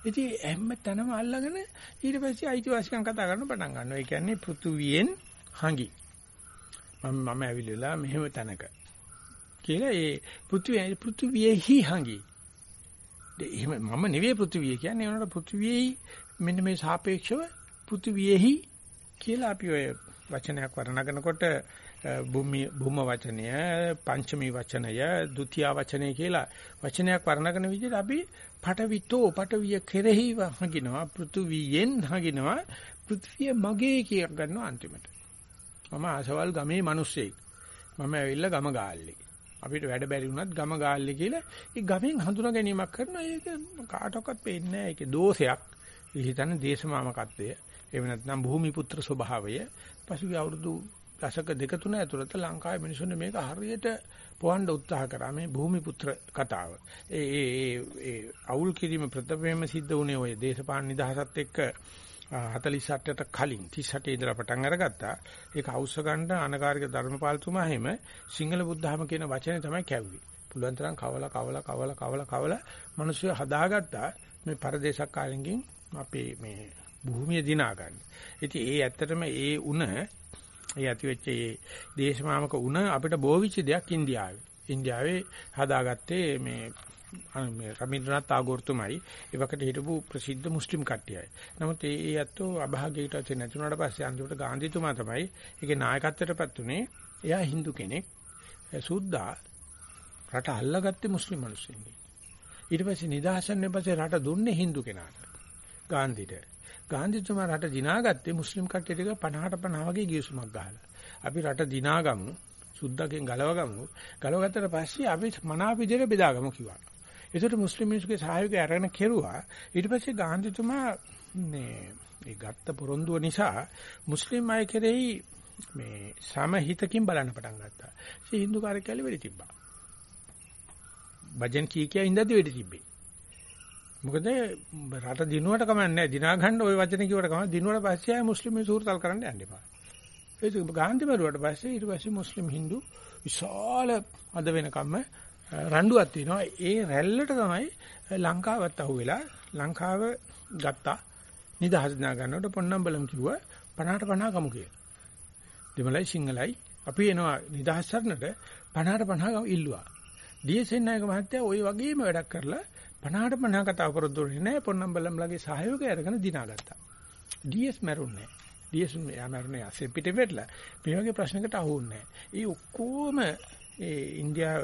[SPEAKER 1] ඉතින් හැම තැනම අල්ලගෙන ඊට පස්සේ අයිතිවාසිකම් කතා කරන්න පටන් ගන්නවා. ඒ කියන්නේ පෘථුවියෙන් හංගි. මම මම ඇවිල්ලා මෙහෙම තැනක. කියලා ඒ පෘථුවිය පෘථුවියෙහි හංගි. එහෙම මම නෙවෙයි පෘථිවිය කියන්නේ ඒනට පෘථිවියයි මෙන්න මේ සාපේක්ෂව පෘථිවියෙහි කියලා අපි ඔය වචනයක් වර්ණනනකොට භූමි භූම වචනය පංචමී වචනය ဒုတိ ය වචනය කියලා වචනයක් වර්ණනන විදිහට අපි පටවිතෝ පටවිය කෙරෙහි හගිනවා පෘථුවියෙන් හගිනවා පෘථිවිය මගේ කිය ගන්නවා අන්තිමට. මම ආසවල් ගමේ මිනිස්සෙක්. මම ඇවිල්ලා ගම ගාල්ලේ. අපිට වැඩ බැරි වුණත් ගම ගාල්ලේ කියලා ඒ ගමෙන් හඳුනා ගැනීමක් කරනවා. ඒක කාටවත් පේන්නේ නැහැ. ඒකේ දෝෂයක්. හිතන්නේ දේශමාමකත්වය. එහෙම නැත්නම් භූමි පුත්‍ර ස්වභාවය. පසුගිය අවුරුදු දශක දෙක තුන ඇතුළත ලංකාවේ මිනිසුන් මේක හරියට පොවන්න උත්සාහ කරා. මේ භූමි පුත්‍ර කතාව. ඒ ඒ ඒ අවුල් කිරීම ප්‍රථමයෙන්ම සිද්ධ වුණේ ওই දේශපාලන නිදහසත් එක්ක 48ට කලින් 38 ඉඳලා පටන් අරගත්තා. ඒක අවශ්‍ය ගන්න අනකාරික ධර්මපාලතුමා හැම සිංහල බුද්ධහම කියන වචනේ තමයි කැව්වේ. පුළුවන් තරම් කවලා කවලා කවලා කවලා කවලා මිනිස්සු හදාගත්තා මේ පරදේශක් කාලෙකින් අපේ මේ භූමිය දිනා ගන්න. ඉතින් ඒ ඇත්තටම ඒ උණ ඒ ඇති වෙච්ච ඒ දේශමාමක උණ අපිට බෝවිච්ච දෙයක් ඉන්දියාවේ. ඉන්දියාවේ හදාගත්තේ මේ මේ රබින්ද්‍රනාත් tagore තුමයි ඒවකට හිටපු ප්‍රසිද්ධ මුස්ලිම් කට්ටියයි. නමුත් ඒ ඒ අතෝ අභාග්‍යයට ඇති නැතුණාට පස්සේ අන්තිමට ගාන්ධිතුමා තමයි ඒකේ නායකත්වයටපත් උනේ. එයා Hindu කෙනෙක්. සුද්දා රට අල්ලගත්තේ මුස්ලිම් මිනිස්සුන්ගේ. ඊට පස්සේ නිදහසෙන් පස්සේ රට දුන්නේ Hindu කෙනාට. ගාන්ධිට. ගාන්ධිතුමා රට දිනාගත්තේ මුස්ලිම් කට්ටියට 50ට 50 වගේ ගිවිසුමක් ගහලා. අපි රට දිනාගමු සුද්දගෙන් ගලවගමු. ගලවගත්තට පස්සේ අපි මනාප විදිහට බෙදාගමු කිව්වා. ඒකට මුස්ලිම් මිනිස්සුගේ සහයෝගය අරගෙන කෙරුවා. ඊට පස්සේ ගාන්ධිතුමා මේ ඒ ගත්ත පොරොන්දුව නිසා මුස්ලිම් අය කෙරෙහි මේ සමහිතකින් බලන්න පටන් ගත්තා. ඒ හින්දු කාර්යකැලේ වෙඩි තිබ්බා. භජන් කී කිය ඉඳද්දි වෙඩි තිබ්බේ. මොකද රට දිනුවට කමන්නේ නැහැ. දිනා ගන්න ওই වචන කිව්වට කමන්නේ දිනුවට පස්සේ ආය මුස්ලිම් මිනිස්සු උරතල් කරන්න යන්න එපා. ඒක ගාන්ධි මරුවට පස්සේ ඊට පස්සේ මුස්ලිම් හින්දු විශාල අද වෙනකම්ම රණ්ඩුවක් තියෙනවා. ඒ රැල්ලට තමයි ලංකාවත් අහුවෙලා ලංකාව ගත්තා. නිදහස් දිනා ගන්නකොට පොන්නම්බලම් කිව්වා 50ට 50 කමු කියලා. දෙමළයි සිංහලයි අපි එනවා නිදහස් සරණට 50ට 50 ඉල්ලුවා. ඩීඑස්එන් නායක මහත්තයා ওই වගේම වැඩක් කරලා 50ට 50 කතාව කරද්දෝනේ නෑ පොන්නම්බලම්ලගේ සහයෝගය අරගෙන දිනාගත්තා. ඩීඑස් මැරුන්නේ නෑ. ඩීඑස් මැරුනේ ASCII පිටේ වෙట్లా. මේ වගේ ප්‍රශ්නකට අහු වුණේ නෑ. ඒ ඔක්කොම ඒ ඉන්දියා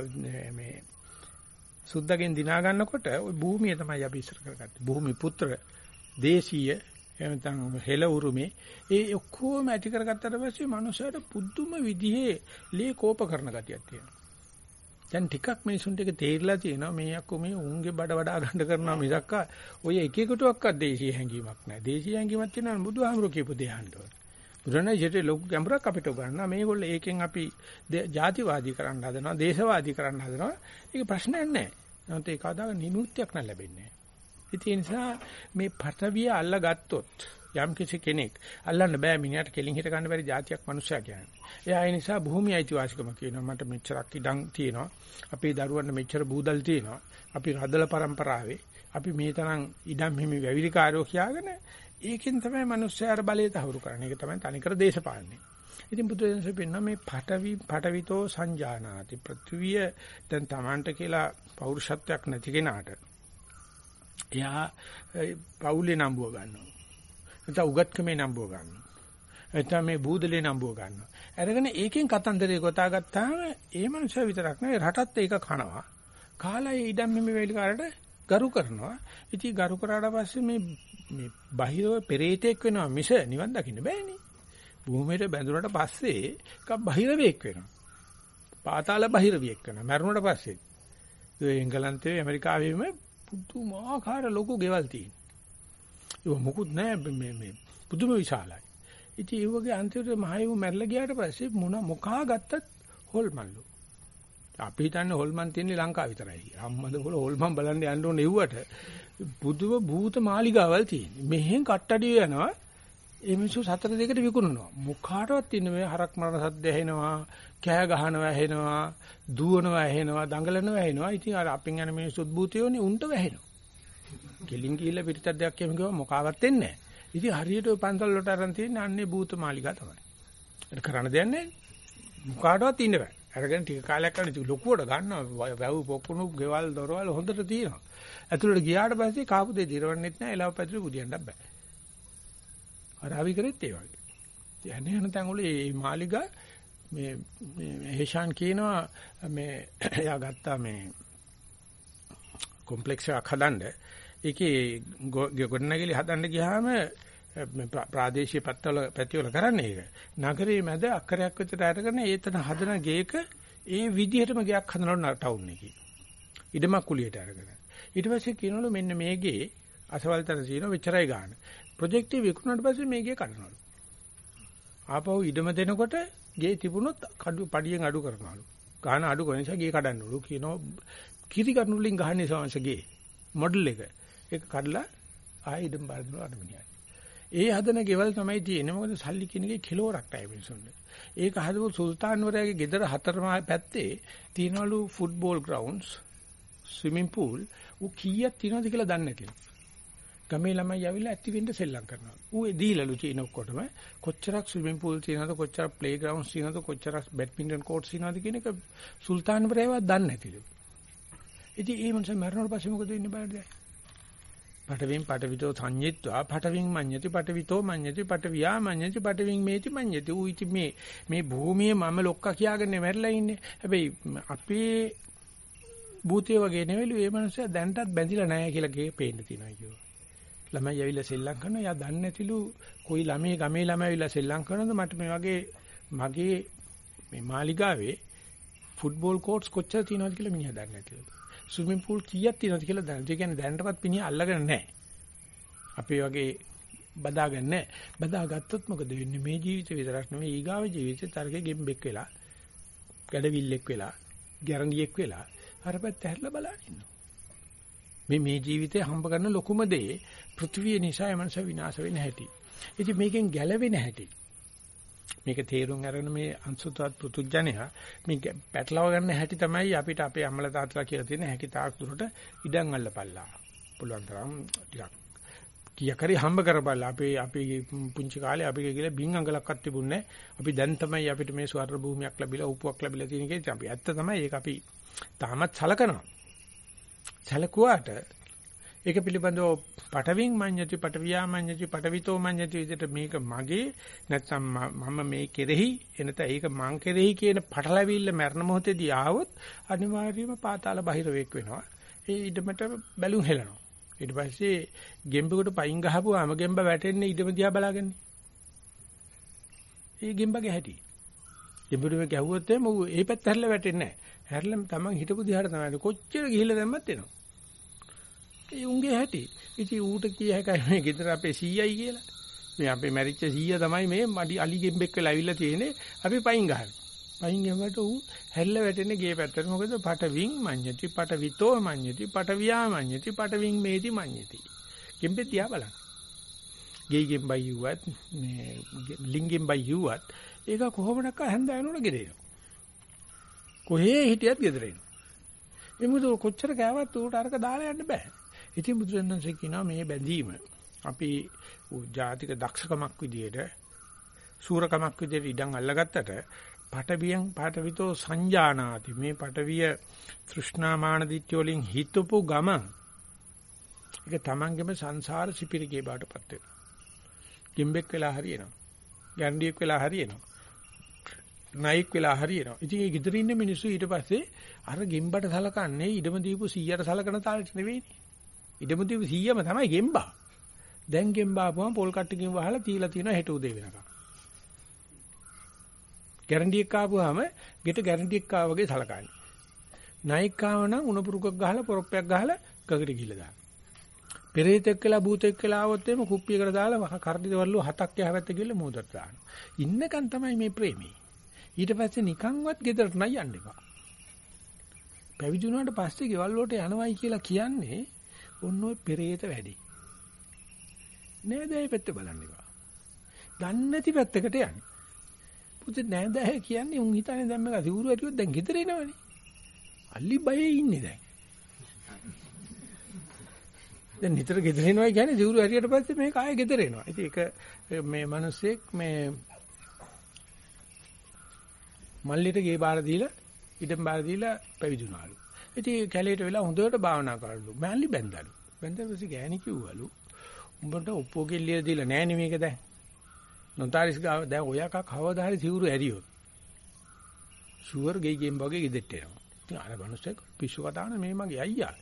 [SPEAKER 1] මේ සුද්දගෙන් දිනා ගන්නකොට ওই භූමිය තමයි අපි ඉස්සර කරගත්තේ. භූමි පුත්‍ර දේශීය එහෙම නැත්නම් හෙළ උරුමේ ඒ ඔක්කොම ඇති කරගත්තට පස්සේ මනුස්සයට පුදුම විදිහේ ලේ කෝප කරන ගතියක් තියෙනවා. දැන් ටිකක් මිනිසුන්ට ඒක තේරිලා තියෙනවා මේ අක්කෝ මේ උන්ගේ බඩ වඩා ගන්න කරනවා මිසක් ඔය එක එකටවත් දේශීය හැඟීමක් නැහැ. දේශීය හැඟීමක් තියෙනවා බුදුහාමුදුරුවෝ කියපු දේ අහන්න ඕනේ. බුදුරණජයට ලොකු ගැඹුරක් අපිට උගන්වනවා. මේගොල්ලෝ ඒකෙන් අපි ಜಾතිවාදී කරන්න හදනවා, දේශවාදී කරන්න හදනවා. ඒක ප්‍රශ්නයක් නැහැ. නැත්නම් ඒ කවදාක නිමුක්තියක් නම් ලැබෙන්නේ නැහැ. ඒ නිසා මේ පටවිය අල්ලා ගත්තොත් යම් කිසි කෙනෙක් අල්ලන්න බෑ මිනිහට කෙලින් හිට ගන්න බැරි જાතියක් මිනිසයා කියන්නේ. එයා ඒ නිසා භූමිය අයිතිවාසිකම කියනවා මට මෙච්චරක් ඉඩම් තියෙනවා. අපේ දරුවන්ට මෙච්චර බූදල් තියෙනවා. අපි රදල પરම්පරාවේ අපි මේ තරම් ඉඩම් හිමි වැවිලිකාරෝ කියාගෙන ඒකෙන් තමයි මිනිස්සයාර බලය තහවුරු කරන්නේ. ඒක තමයි තනිකර දේශපාලනේ. ඉතින් බුදුදහමේ පෙන්වන මේ පටවි පටවිතෝ සංජානාති පෘථිවිය දැන් Tamanට කියලා පෞරුෂත්වයක් නැති කෙනාට එයා පවුලේ නම්බුව ගන්නවා. නැත්නම් උගත්කමේ නම්බුව ගන්නවා. නැත්නම් මේ බූදලේ නම්බුව ගන්නවා. අරගෙන ඒකෙන් කතන්දරේ ගොතා ගත්තාම ඒ මනුස්සයා විතරක් නෙවෙයි රටත් ඒක කනවා. කාලා ඒ ඉඩම් මෙමෙ වෙලිකාරට ගරු කරනවා. ඉතින් ගරු කරාට පස්සේ මේ මේ බහිරව පෙරේතෙක් වෙනවා මිස නිවන් දකින්න බෑනේ. භූමියට බැඳුනට පස්සේ එකක් බහිරවෙක් වෙනවා. පාතාල බහිරවියෙක් වෙනවා. මැරුණට පස්සේ. ඒ එංගලන්තයේ ඇමරිකාවේම පුදුමාකාර ලොකු ගෙවල් තියෙනවා. ඒක මොකුත් නෑ මේ මේ පුදුම විශාලයි. ඉතින් ඒ වගේ අන්තිමට මහයව මැරලා ගියාට පස්සේ මොන මොකා ගත්තත් හොල්මන්ලු. අපි හිතන්නේ හොල්මන් තියෙන්නේ ලංකාව විතරයි. අම්මද කොල හොල්මන් බලන්න යන්න ඕනේ එව්වට බුදුව භූත මාලිගාවල් තියෙන්නේ. මෙහෙන් කට්ටඩිය යනවා. ඒ මිනිස්සු සතර දෙකට විකුණනවා. මුඛාටවත් ඉන්න මේ හරක් මරණ සද්ද ඇහෙනවා, කෑ ගහනවා ඇහෙනවා, දුවනවා ඇහෙනවා, දඟලනවා ඇහෙනවා. ඉතින් අර අපින් යන මිනිස්සුත් භූතයෝනේ උන්ට වැහෙනවා. කෙලින් කියලා පිටතක් දෙයක් කියම කිව්වා මොකාවත් වෙන්නේ නැහැ. ඉතින් හරියට ඔය පන්සල් වලට අරන් තියෙන අන්නේ භූත මාලිගා තමයි. ඒක කරන්න දෙයක් නැහැ. මුඛාටවත් ඉන්න බෑ. අරගෙන ටික කාලයක් කරලා ඉතින් ලොකුවට ගන්නවා. වැව් පොකුණු, ගෙවල්, දොරවල් හොඳට තියෙනවා. ඇතුළට ගියාට පස්සේ කාපු දෙය දිරවන්නෙත් නැහැ. එලව පැතුරු බුදියන්නත් බෑ. අර අවි කරෙත් ඒ වගේ. යන්නේ යන තැන් වල මේ මාලිගා මේ මේ හේෂාන් කියනවා මේ එයා ගත්තා මේ කොම්ප්ලෙක්ස් එකක් හදන්න. ඒකේ ගොඩනැගිලි හදන්න ගියාම ප්‍රාදේශීය පැත්තවල පැතිවල කරන්නේ ඒක. නගරයේ මැද අක්කරයක් විතර අරගෙන ඒතන හදන ගේක ඒ විදිහටම ගයක් හදනවලු ටවුන් එකේ. ඉඩමක් කුලියට අරගෙන. ඊට පස්සේ කියනවලු මෙන්න මේ ගේ අසවල් තැන තියෙන වෙච්චරයි ගන්න. ප්‍රොජෙක්ට් එක විකුණුණාට පස්සේ මේ ගේ කඩනවලු. ආපහු ඉඩම දෙනකොට ගේ තිබුණොත් කඩු පඩියෙන් අඩු කරනවලු. ගාන අඩු කරන නිසා ගේ කඩන්නවලු. කියනවා කිරි කඩනු වලින් ගහන්නේ සවංශගේ මොඩල් එක. ඒක කඩලා ආයෙ ඉඩම් බාරදෙනවා අර මිනිහා. ඒ හදන ගෙවල් තමයි තියෙන්නේ. මොකද සල්ලි කියන එකේ කිලෝරක් නැහැ මිනිසුන්ට. ඒක හදපු සුල්තාන්වරයාගේ ගෙදර හතරම පැත්තේ තියනවලු ෆුට්බෝල් ග්‍රවුන්ඩ්ස්, ස්විමින් pool ඌ කීයක් තියෙනවද කියලා දන්නේ නැතිලු. ගමේ ළමයි ඇවිල්ලා ඇති වෙන්න සෙල්ලම් කරනවා. ඌ ඒ දීලලු චීන ඔක්කොටම කොච්චරක් ස්විමින් pool තියෙනවද කොච්චරක් ප්ලේ ග්‍රවුන්ඩ්ස් තියෙනවද කොච්චරක් බැඩ්මින්ටන් කෝට්ස් තියෙනවද කියන එක සුල්තාන්වරේවත් දන්නේ නැතිලු. ඉතින් ඒ මොනසම මරණයට පස්සේ මොකද වෙන්නේ බලන්න. පටවින් පටවිතෝ සංඤිත්වා පටවින් මඤ්ඤති පටවිතෝ මඤ්ඤති පටවියා මඤ්ඤති පටවින් මේති මඤ්ඤති ඌ ඉති මේ මේ භූමියේ මම ලොක්කා කියාගෙන මැරිලා ඉන්නේ හැබැයි අපේ භූතය වගේ නෙවෙලු මේ මනුස්සයා දැන්ටත් බැඳිලා නැහැ කියලා ගේ පේන්න තියෙනවා කියෝ ළමයි ඇවිල්ලා සෙල්ලම් කරනවා යා දන්නේ නැතිලු කොයි ළමයි ගමේ ළමයි ඇවිල්ලා සෙල්ලම් කරනවද මට මේ වගේ මගේ මේ මාලිගාවේ ෆුට්බෝල් කෝට්ස් කොච්චර තියෙනවද කියලා මිනිහා දන්නේ නැතිලු ස්විමින් pool කීයක් තියෙනවද කියලා දැනන. ඒ කියන්නේ දැනටවත් පිනිය අල්ලගෙන නැහැ. අපේ වගේ බදාගන්න නැහැ. බදාගත්තොත් මොකද වෙන්නේ? මේ ජීවිතේ විතරක් නෙමෙයි ඊගාව ජීවිතේ තරකේ ගෙම්බෙක් වෙලා, ගැඩවිල්ලෙක් වෙලා, ගැරන්ඩියෙක් වෙලා අර පැත්ත හැරිලා බලන් ඉන්නවා. මේ මේ ජීවිතේ හම්බ කරන ලොකුම දේ පෘථිවිය නිසා එමන්ස විනාශ වෙන හැටි. ඉතින් මේකෙන් ගැලවෙන හැටි. මේක තේරුම් අරගෙන මේ අංශුතවත් පෘතුජණයා මේ පැටලව ගන්න හැටි තමයි අපිට අපේ අම්මලා තාත්තලා කියලා තියෙන හැකි තාක් දුරට ඉඩම් අල්ලපල්ලා. පුළුවන් තරම් ටිකක් කීයක් හරි හම්බ කරපල්ලා. අපේ අපි පුංචි කාලේ අපි කියලා බින් අඟලක්වත් තිබුණේ අපි දැන් තමයි අපිට මේ ස්වර්ණ භූමියක් ලැබිලා උපුවක් ලැබිලා තියෙන එකේ අපි ඇත්ත තමයි ඒක අපි තාමත් සලකනවා. සලකුවාට ඒක පිළිබඳව පටවින් මඤ්ඤති පටවියා මඤ්ඤති පටවිතෝ මඤ්ඤති විදිහට මේක මගේ නැත්නම් මම මේ කෙරෙහි එනත ඒක මං කෙරෙහි කියන පටලැවිල්ල මරණ මොහොතේදී ආවොත් අනිවාර්යයෙන්ම පාතාල බහිරවෙක් වෙනවා. ඒ ඉදමට බැලුම් හෙලනවා. ඊට පස්සේ ගෙම්බෙකුට පයින් ගහපුවාම ගෙම්බ වැටෙන්නේ ඉදම දිහා බලාගන්නේ. ඒ ගෙම්බගේ හැටි. ගෙම්බෙකුට ගැහුවොත් එමු ඒ පැත්ත හැරලා වැටෙන්නේ නැහැ. හැරලා තමන් හිටපු දිහාට තමයි කොච්චර ගිහිල්ලා දැම්මත් එනවා. ඒ උන්ගේ හැටි. ඉතින් ඌට කිය හැකයි මේ ගෙදර අපේ සීයයි කියලා. මේ අපේ මැරිච්ච සීයා තමයි මේ මඩි අලි ගෙම්බෙක් වෙලා ඇවිල්ලා තියෙන්නේ. අපි පයින් ගහන. පයින් යනකොට ඌ හැල්ල වැටෙන්නේ ගේ පැත්තට. මොකද පටවින් මඤ්ඤති පටවිතෝ මඤ්ඤති පටවියා මඤ්ඤති පටවින් මේති මඤ්ඤති. ගෙම්බේ තියා බලන්න. ගේ ගෙම්බයි යුවත් මේ ලිංගෙන් බයි යුවත් ඒක කොහොමඩක්ක හැන්ද යනවන ගෙදෙනවා. කොහේ හිටියත් ගෙදර එනවා. ඒ මොකද කොච්චර කෑවත් ඌට අරක දාලා යන්න බෑ. ඉතින් බුදුරජාණන්සේ කියනවා මේ බැඳීම අපි ජාතික දක්ෂකමක් විදියට සූරකමක් විදියට ඉඩම් අල්ලගත්තට පටවියන් පටවිතෝ සංජානාති මේ පටවිය තෘෂ්ණාමාන දිට්ඨිය වලින් හිතපු ගම ඒක තමන්ගේම සංසාර සිපිරිගේ බාටපත් වෙනවා. කිම්බෙක් වෙලා හරියනවා. ගැන්ඩියෙක් වෙලා හරියනවා. නයික් වෙලා හරියනවා. ඉතින් ඒ ගෙදර ඉන්න මිනිස්සු ඊට පස්සේ අර ගෙම්බට සලකන්නේ ඉඩම දීපු 100ට සලකන තාලෙට නෙවෙයිනේ. ඉඩමුදි 100ම තමයි ගෙම්බා. දැන් ගෙම්බා ආපුවම පොල් කට්ටකින් වහලා තීලා තියෙනවා හෙට උදේ වෙනකම්. ගැරන්ටි එක ආපුවාම ගෙට ගැරන්ටි එක ආව වගේ සලකන්නේ. නයික් ආව නම් උණපුරුකක් ගහලා පොරොප්පයක් ගහලා කකට ගිහලා දාන. පෙරේතෙක් කියලා භූතෙක් කියලා ආවොත් එimhe කුප්පියකට දාලා කරදිවල්ලු හතක් යහවැත්ත ගිහලා මෝදට දානවා. ඉන්නකන් තමයි මේ ප්‍රේමී. ඊට පස්සේ නිකන්වත් ගෙදරට නයි යන්න එපා. පැවිදි වුණාට පස්සේ ගෙවල් වලට යනවයි කියලා කියන්නේ ඔන්න ඔය පෙරේත වැඩි. නෑදෑය පැත්ත බලන්න එපා. දන්නේ නැති පැත්තකට යන්නේ. පුතේ නෑදෑය කියන්නේ උන් හිතන්නේ දැන් මේක සිවුරු ඇටියොත් දැන් ගෙදර එනවනේ. අල්ලි බයේ ඉන්නේ දැන්. දැන් නිතර ගෙදර එනවා කියන්නේ සිවුරු ඇටියට පස්සේ මේක ආයෙ ගෙදර එනවා. ඉතින් ඒක මේ මිනිස්සෙක් මේ මල්ලිට ගේ බාර දීලා ඉඩම් බාර දීලා පැවිදුණාලු. ඉතින් කැලේට වෙලා හොඳට භාවනා කරලු. මල්ලි බැන්දලු. බැන්දලා පස්සේ ගෑණි කිව්වලු. උඹට ඔප්පෝ කෙල්ලිය දීලා නෑනේ මේක දැන්. නොතාරිස් ගාව දැන් ඔය එකක් කවදා හරි සිවුරු ඇරියොත්. ෂුවර් ගෙයි ගෙම් වගේ ගෙදෙට්ට එනවා. ඉතින් අර මිනිස්සෙක් පිස්සු කතාන මේ මගේ අයියා.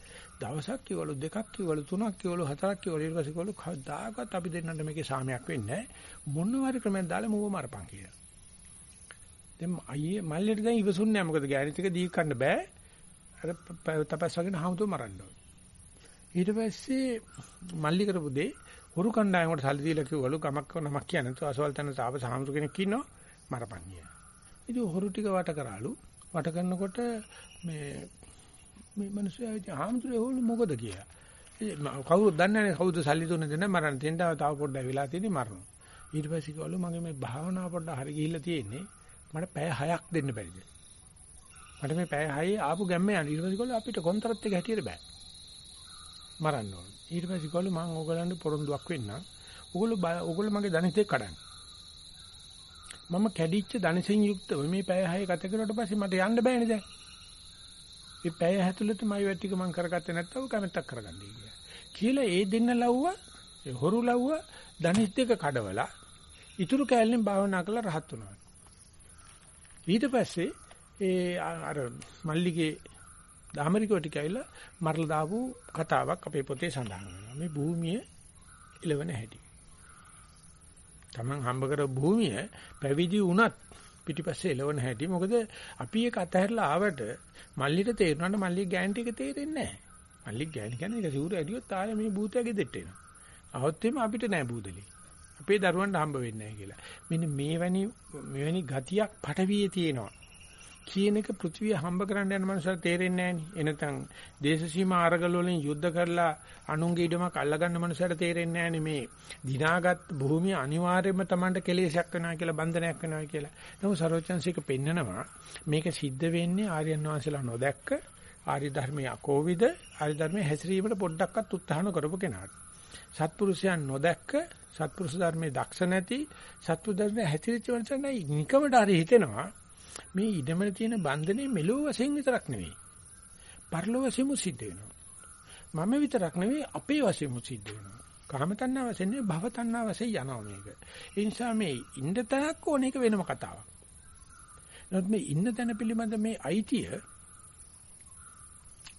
[SPEAKER 1] දවසක් කිව්වලු දෙකක් කිව්වලු තුනක් කිව්වලු හතරක් කිව්වලු ඊට පස්සේ කිව්වලු කවදාකවත් අපි දෙන්නට මේකේ සාමයක් වෙන්නේ නැහැ. මොනවාරි ක්‍රමයක් දාලා මුව මරපන් කියලා. දැන් අයියේ මල්ලෙට දැන් ඉවසුන්නේ නැහැ මොකද ගෑණිත් එක දී ගන්න බෑ. අර තපස් වගේ හමුතු මරන්න ඕනේ. ඊට පස්සේ මල්ලි කරපු දේ හොරු කණ්ඩායමකට සල්ලි දීලා කිව්වලු ගමක් නමක් කියන්නේ නැතුව අසවල් තැන තාප සාමුතු කෙනෙක් ඉන්නවා මරපන් කියලා. ඉතින් හොරු ටික වට කරාලු. වට කරනකොට මේ මේ මිනිස්සු ආම්තුරේ හොළු මොකද කියලා. කවුරුත් දන්නේ නැහැ කවුද සල්ලි දුන්නේ දෙන්න මරන්න. තෙන්ට තව පොඩ්ඩක් වෙලා තියෙන්නේ මරනවා. ඊට පස්සේ කිව්වලු මගේ මේ භාවනාව පොඩ්ඩක් හරි ගිහිල්ලා තියෙන්නේ. මට පැය 6ක් දෙන්න බැරිද? මට මේ පැය 6 ආපු ගැම්ම යන ඊට පස්සේ කිව්වලු අපිට කොන්තරත් එක හැටියට බෑ. මරන්න ඕන. ඊට පස්සේ කිව්වලු මම ඕගලන්ට පොරොන්දුවක් වෙන්නම්. ඕගොල්ලෝ ඕගොල්ලෝ මගේ ධනිතේ කඩන්න. මම කැඩිච්ච ධනසින් යුක්තව මේ පැය 6 ගත කරුවට පස්සේ මට යන්න බෑනේ දැන්. මේ පැය ඇතුළත මයි වැට්ටික මම කරගත්තේ නැත්නම් කැමැත්තක් කරගන්නයි කියලා. කියලා ඒ දෙන්න ලව්ව ඒ හොරු ලව්ව ධනිස් දෙක කඩවලා ඉතුරු කෑල්ලෙන් භාවනා කරලා රහත් වුණා. ඊට පස්සේ ඒ අර මල්ලිගේ දාමරිකෝ ටික ඇවිල්ලා මරලා දාපු කතාවක් අපේ පොතේ සඳහන් වෙනවා. මේ භූමිය ඉලවන හැටි. Taman හම්බ කර භූමිය පැවිදි වුණත් පිටිපස්සේ එලවන හැටි. මොකද අපි ඒක අතහැරලා ආවට මල්ලිට තේරුණාට මල්ලි ගෑන්ට් එක තේරෙන්නේ නැහැ. මල්ලි ගෑණි කියන්නේ ඒක සිවුර ඇදියොත් තාලේ මේ භූතය ගෙදෙට්ට එනවා. આવොත් එimhe අපිට නෑ බූදලේ. අපේ දරුවන්ට හම්බ වෙන්නේ නැහැ කියලා. මෙන්න මේ වැනි මෙවැනි ගතියක් පටවියේ තියෙනවා. කියන එක පෘථිවිය හම්බ කරන්න යන මනුස්සයර තේරෙන්නේ නැහැ නේ. එනතන් දේශ සීමා අරගල වලින් යුද්ධ කරලා අනුන්ගේ ඉඩමක් අල්ලගන්න මනුස්සයර තේරෙන්නේ නැහැ මේ දිනාගත් භූමිය අනිවාර්යයෙන්ම Tamanට කෙලෙසයක් වෙනවා කියලා බන්ධනයක් වෙනවා කියලා. නමුත් සරෝජන්සික පෙන්නනවා මේක සිද්ධ වෙන්නේ ආර්යයන් වහන්සේලා නොදැක්ක ආර්ය ධර්මයේ අකෝවිද ආර්ය ධර්මයේ හැසිරීමට පොඩ්ඩක්වත් උත්සාහ නොකරපු කෙනාට. සත්පුරුෂයන් නොදැක්ක සත්පුරුෂ ධර්මයේ දක්ෂ නැති සත්පුරුෂ ධර්මයේ හැසිරෙච්ච වෙනසයි නිකමට හරි හිතෙනවා මේ ඉඩමල තියෙන බන්ධනේ මෙලෝ වශයෙන් විතරක් නෙවෙයි. පරලෝ වශයෙන්ම සිද්ධ වෙනවා. මම විතරක් නෙවෙයි අපේ වශයෙන්ම සිද්ධ වෙනවා. කාම තණ්හා වශයෙන් නෙවෙයි භව තණ්හා වශයෙන් යනවා මේක. ඒ නිසා මේ ඉන්න තැනක් ඕන එක වෙනම කතාවක්. නමුත් මේ ඉන්න තැන පිළිබඳ මේ අයිතිය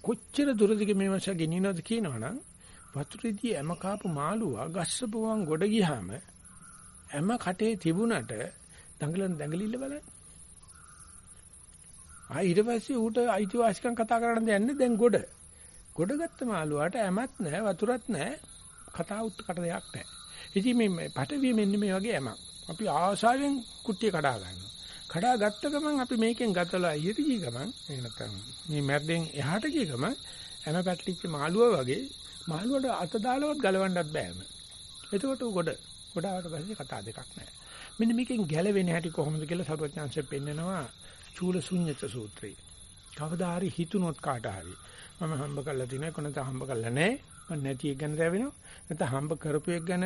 [SPEAKER 1] කොච්චර දුරදිග මේ මාස ගෙනිනවද කියනවනම් වතුරේදී හැම කාපු මාළුවා ගස්සපුවන් ගොඩ ගියාම හැම කටේ තිබුණට දඟලන දඟලිල්ල බලන්න. ආ ඊට පස්සේ ඌට අයිතිවාසිකම් කතා කරන්න දෙන්නේ දැන් ගොඩ. ගොඩ ගත්ත මාළුවාට ඇමත් නැහැ වතුරත් නැහැ කතා උත්කට දෙයක් නැහැ. ඉතින් මේ පටවිය මෙන්න මේ වගේ ඇමක්. අපි ආශාවෙන් කුට්ටිය කඩා ගන්නවා. කඩා ගත්ත ගමන් අපි මේකෙන් ගතලා ඊට ගිය ගමන් එහෙ නැත්නම් මේ මැරෙන් එහාට ගිය ගමන් ඇම පැටලිච්ච මාළුවා වගේ මාළුවට අත දාලවත් ගලවන්නත් බෑම. එතකොට ගොඩ ගොඩාවට පස්සේ කතා දෙකක් නැහැ. මෙන්න මේකෙන් ගැලවෙන හැටි කොහොමද කියලා සරුවඥාන්සේ පෙන්නනවා චූල ශුන්්‍යත සූත්‍රය. කවදා හරි හිතුනොත් කාට හරි මම හම්බ කරලා තිනේ කොනත හම්බ කරලා නැහැ. මම නැති එක ගැන දැවෙනවා. නැත්නම් හම්බ කරපු එක ගැන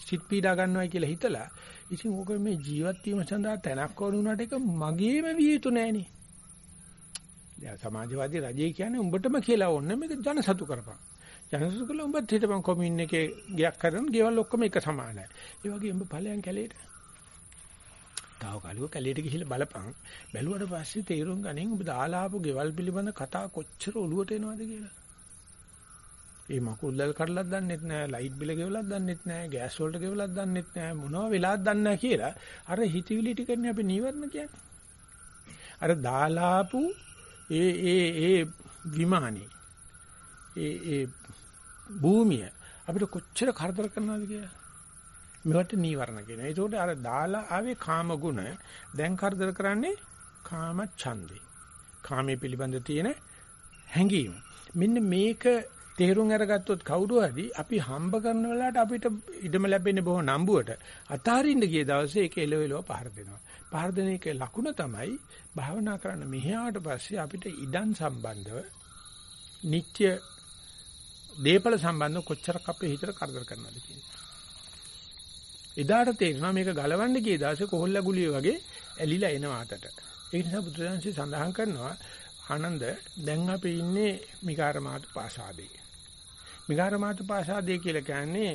[SPEAKER 1] සිත් පීඩා ගන්නවයි කියලා හිතලා ඉතින් ඕක මේ ජීවත් වීම සඳහා තැනක් වුණාට ඒක මගේම විය යුතු නෑනේ. දැන් සමාජවාදී රජය කියන්නේ උඹටම කියලා ඕනේ මේක ජනසතු කරපන්. ජනසතු කළා උඹත් හිටපන් කොමියුන් එකේ ගයක් කරන ගෙවල් ඔක්කොම එක සමානයි. ඒ වගේ උඹ ඵලයන් කැලේට තාවකාලික කැලියට ගිහිල්ලා බලපන් බැලුවට පස්සේ තේරුම් ගනින් ඔබ දාලා ආපු ගෙවල් පිළිබඳ කතා කොච්චර ඔලුවට එනවද කියලා. ඒ මකුල්ලල් කඩලක් දන්නෙත් නෑ ලයිට් බිල ගෙවලක් දන්නෙත් නෑ ගෑස් වලට ගෙවලක් දන්නෙත් නෑ මොනවා වෙලාද දන්නේ නෑ කියලා අර හිතවිලි ටිකනේ අපි නීවරණ කියන්නේ. අර දාලා ආපු ඒ ඒ ඒ විමානේ ඒ ඒ භූමිය අපිට කොච්චර කරදර කරනවද කියලා. මේවට නීවරණ කියනවා. ඒකෝට අර දාලා ආවේ කාම ගුණ දැන් කරදර කරන්නේ කාම ඡන්දේ. කාමයේ පිළිබඳ තියෙන හැඟීම. මෙන්න මේක තේරුම් අරගත්තොත් කවුරු හරි අපි හම්බ කරන වෙලාවට අපිට ඉඩම ලැබෙන්නේ බොහොම නම්බුවට අතාරින්න ගිය දවසේ ඒක එලවෙලව පහර දෙනවා. පහර දෙන එක ලකුණ තමයි භාවනා කරන්න මෙහාට පස්සේ අපිට ඉඩම් සම්බන්ධව නිත්‍ය දීපල සම්බන්ධව කොච්චරක් අපේ හිතට කරදර කරනවද කියන්නේ. එදාට තේරෙනවා මේක ගලවන්න ගිය දවසේ කොහොල්ල ගුලිය වගේ ඇලිලා එනවා අතට. ඒ නිසා බුදුරජාන්සේ සඳහන් කරනවා ආනන්ද දැන් අපි ඉන්නේ මිගාරමාතු පාසාදේ. මිගාරමාතු පාසාදේ කියලා කියන්නේ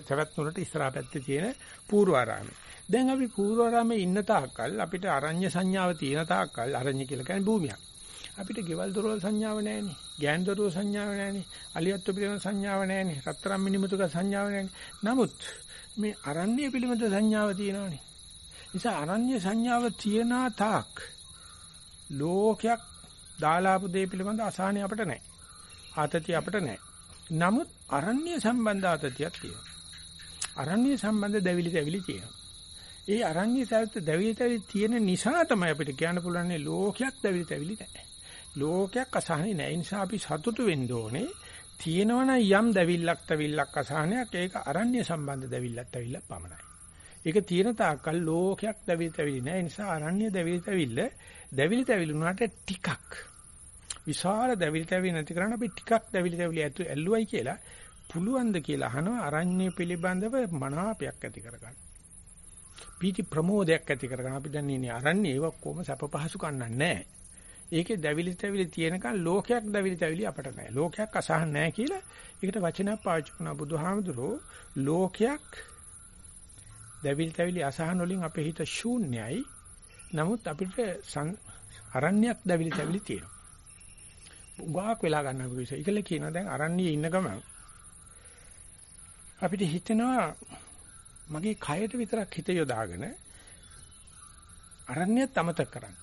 [SPEAKER 1] සවැත් නුරට ඉස්සරහා පැත්තේ තියෙන පූර්වාරාමය. දැන් අපි පූර්වාරාමේ ඉන්න තාක්කල් අපිට අරඤ්‍ය සංඥාව තියෙන තාක්කල් අරඤ්‍ය කියලා කියන්නේ භූමියක්. අපිට ගෙවල් දොරවල් සංඥාව නැහැනේ. ගෑන් දොරවල් සංඥාව නැහැනේ. අලියත්තු පිළිවෙල සංඥාව නැහැනේ. රත්තරන් මිනිමුතුක සංඥාව නැහැනේ. නමුත් මේ අරණ්‍ය පිළිබඳ සංඥාව තියෙනවනේ. නිසා අරණ්‍ය සංඥාව තියන තාක් ලෝකයක් දාලාපු දේ පිළිබඳ අසහනය අපිට නැහැ. ආතතිය අපිට නැහැ. නමුත් අරණ්‍ය සම්බන්ධ ආතතියක් තියෙනවා. අරණ්‍ය සම්බන්ධ දැවිලි දැවිලි තියෙනවා. ඒ අරණ්‍ය සාහිත්‍ය දැවිලි දැවිලි තියෙන නිසා තමයි අපිට කියන්න පුළුවන් ලෝකයක් දැවිලි දැවිලි නැහැ. ලෝකයක් අසහනේ නැහැ. ඒ නිසා අපි සතුටු වෙන්න ඕනේ. තියෙනවනම් යම් දැවිල්ලක් තවිල්ලක් අසහනයක් ඒක අරණ්‍ය සම්බන්ධ දැවිල්ලක් තවිල්ලක් පමණයි. ඒක තියෙන තාක්කල් ලෝකයක් දැවිලි තවිලි නෑ. ඒ නිසා අරණ්‍ය දැවිලි තවිල්ල දැවිලි තවිලි උනාට ටිකක් විශාල දැවිලි තැවිලි නැති කරන්න අපි ටිකක් දැවිලි තැවිලි ඇල්ලුවයි කියලා පුළුවන්ද කියලා අහනවා අරඤ්‍ය පිළිබඳව මනාපයක් ඇති කරගන්න. පීති ප්‍රමෝදයක් ඇති කරගන්න අපි දැන් ඉන්නේ අරඤ්‍ය ඒක කොහොම සැප පහසු කන්නන්නේ නැහැ. ඒකේ දැවිලි තැවිලි තියෙනකන් ලෝකයක් දැවිලි තැවිලි අපට නැහැ. ලෝකයක් අසහන නැහැ කියලා ඒකට වචනයක් පාවිච්චි කරනවා බුදුහාමුදුරෝ ලෝකයක් දැවිලි තැවිලි අසහන වලින් අපේ හිත ශූන්‍යයි. නමුත් අපිට අරණ්‍යයක් දැවිලි තැවිලි තියෙනවා. උගාක් වෙලා ගන්න පුළුවන්. ඒකල කියනවා දැන් අරණ්‍යයේ ඉන්න ගමන් අපිට හිතෙනවා මගේ කයට විතරක් හිත යොදාගෙන අරණ්‍යයත් අමතක කරන්න.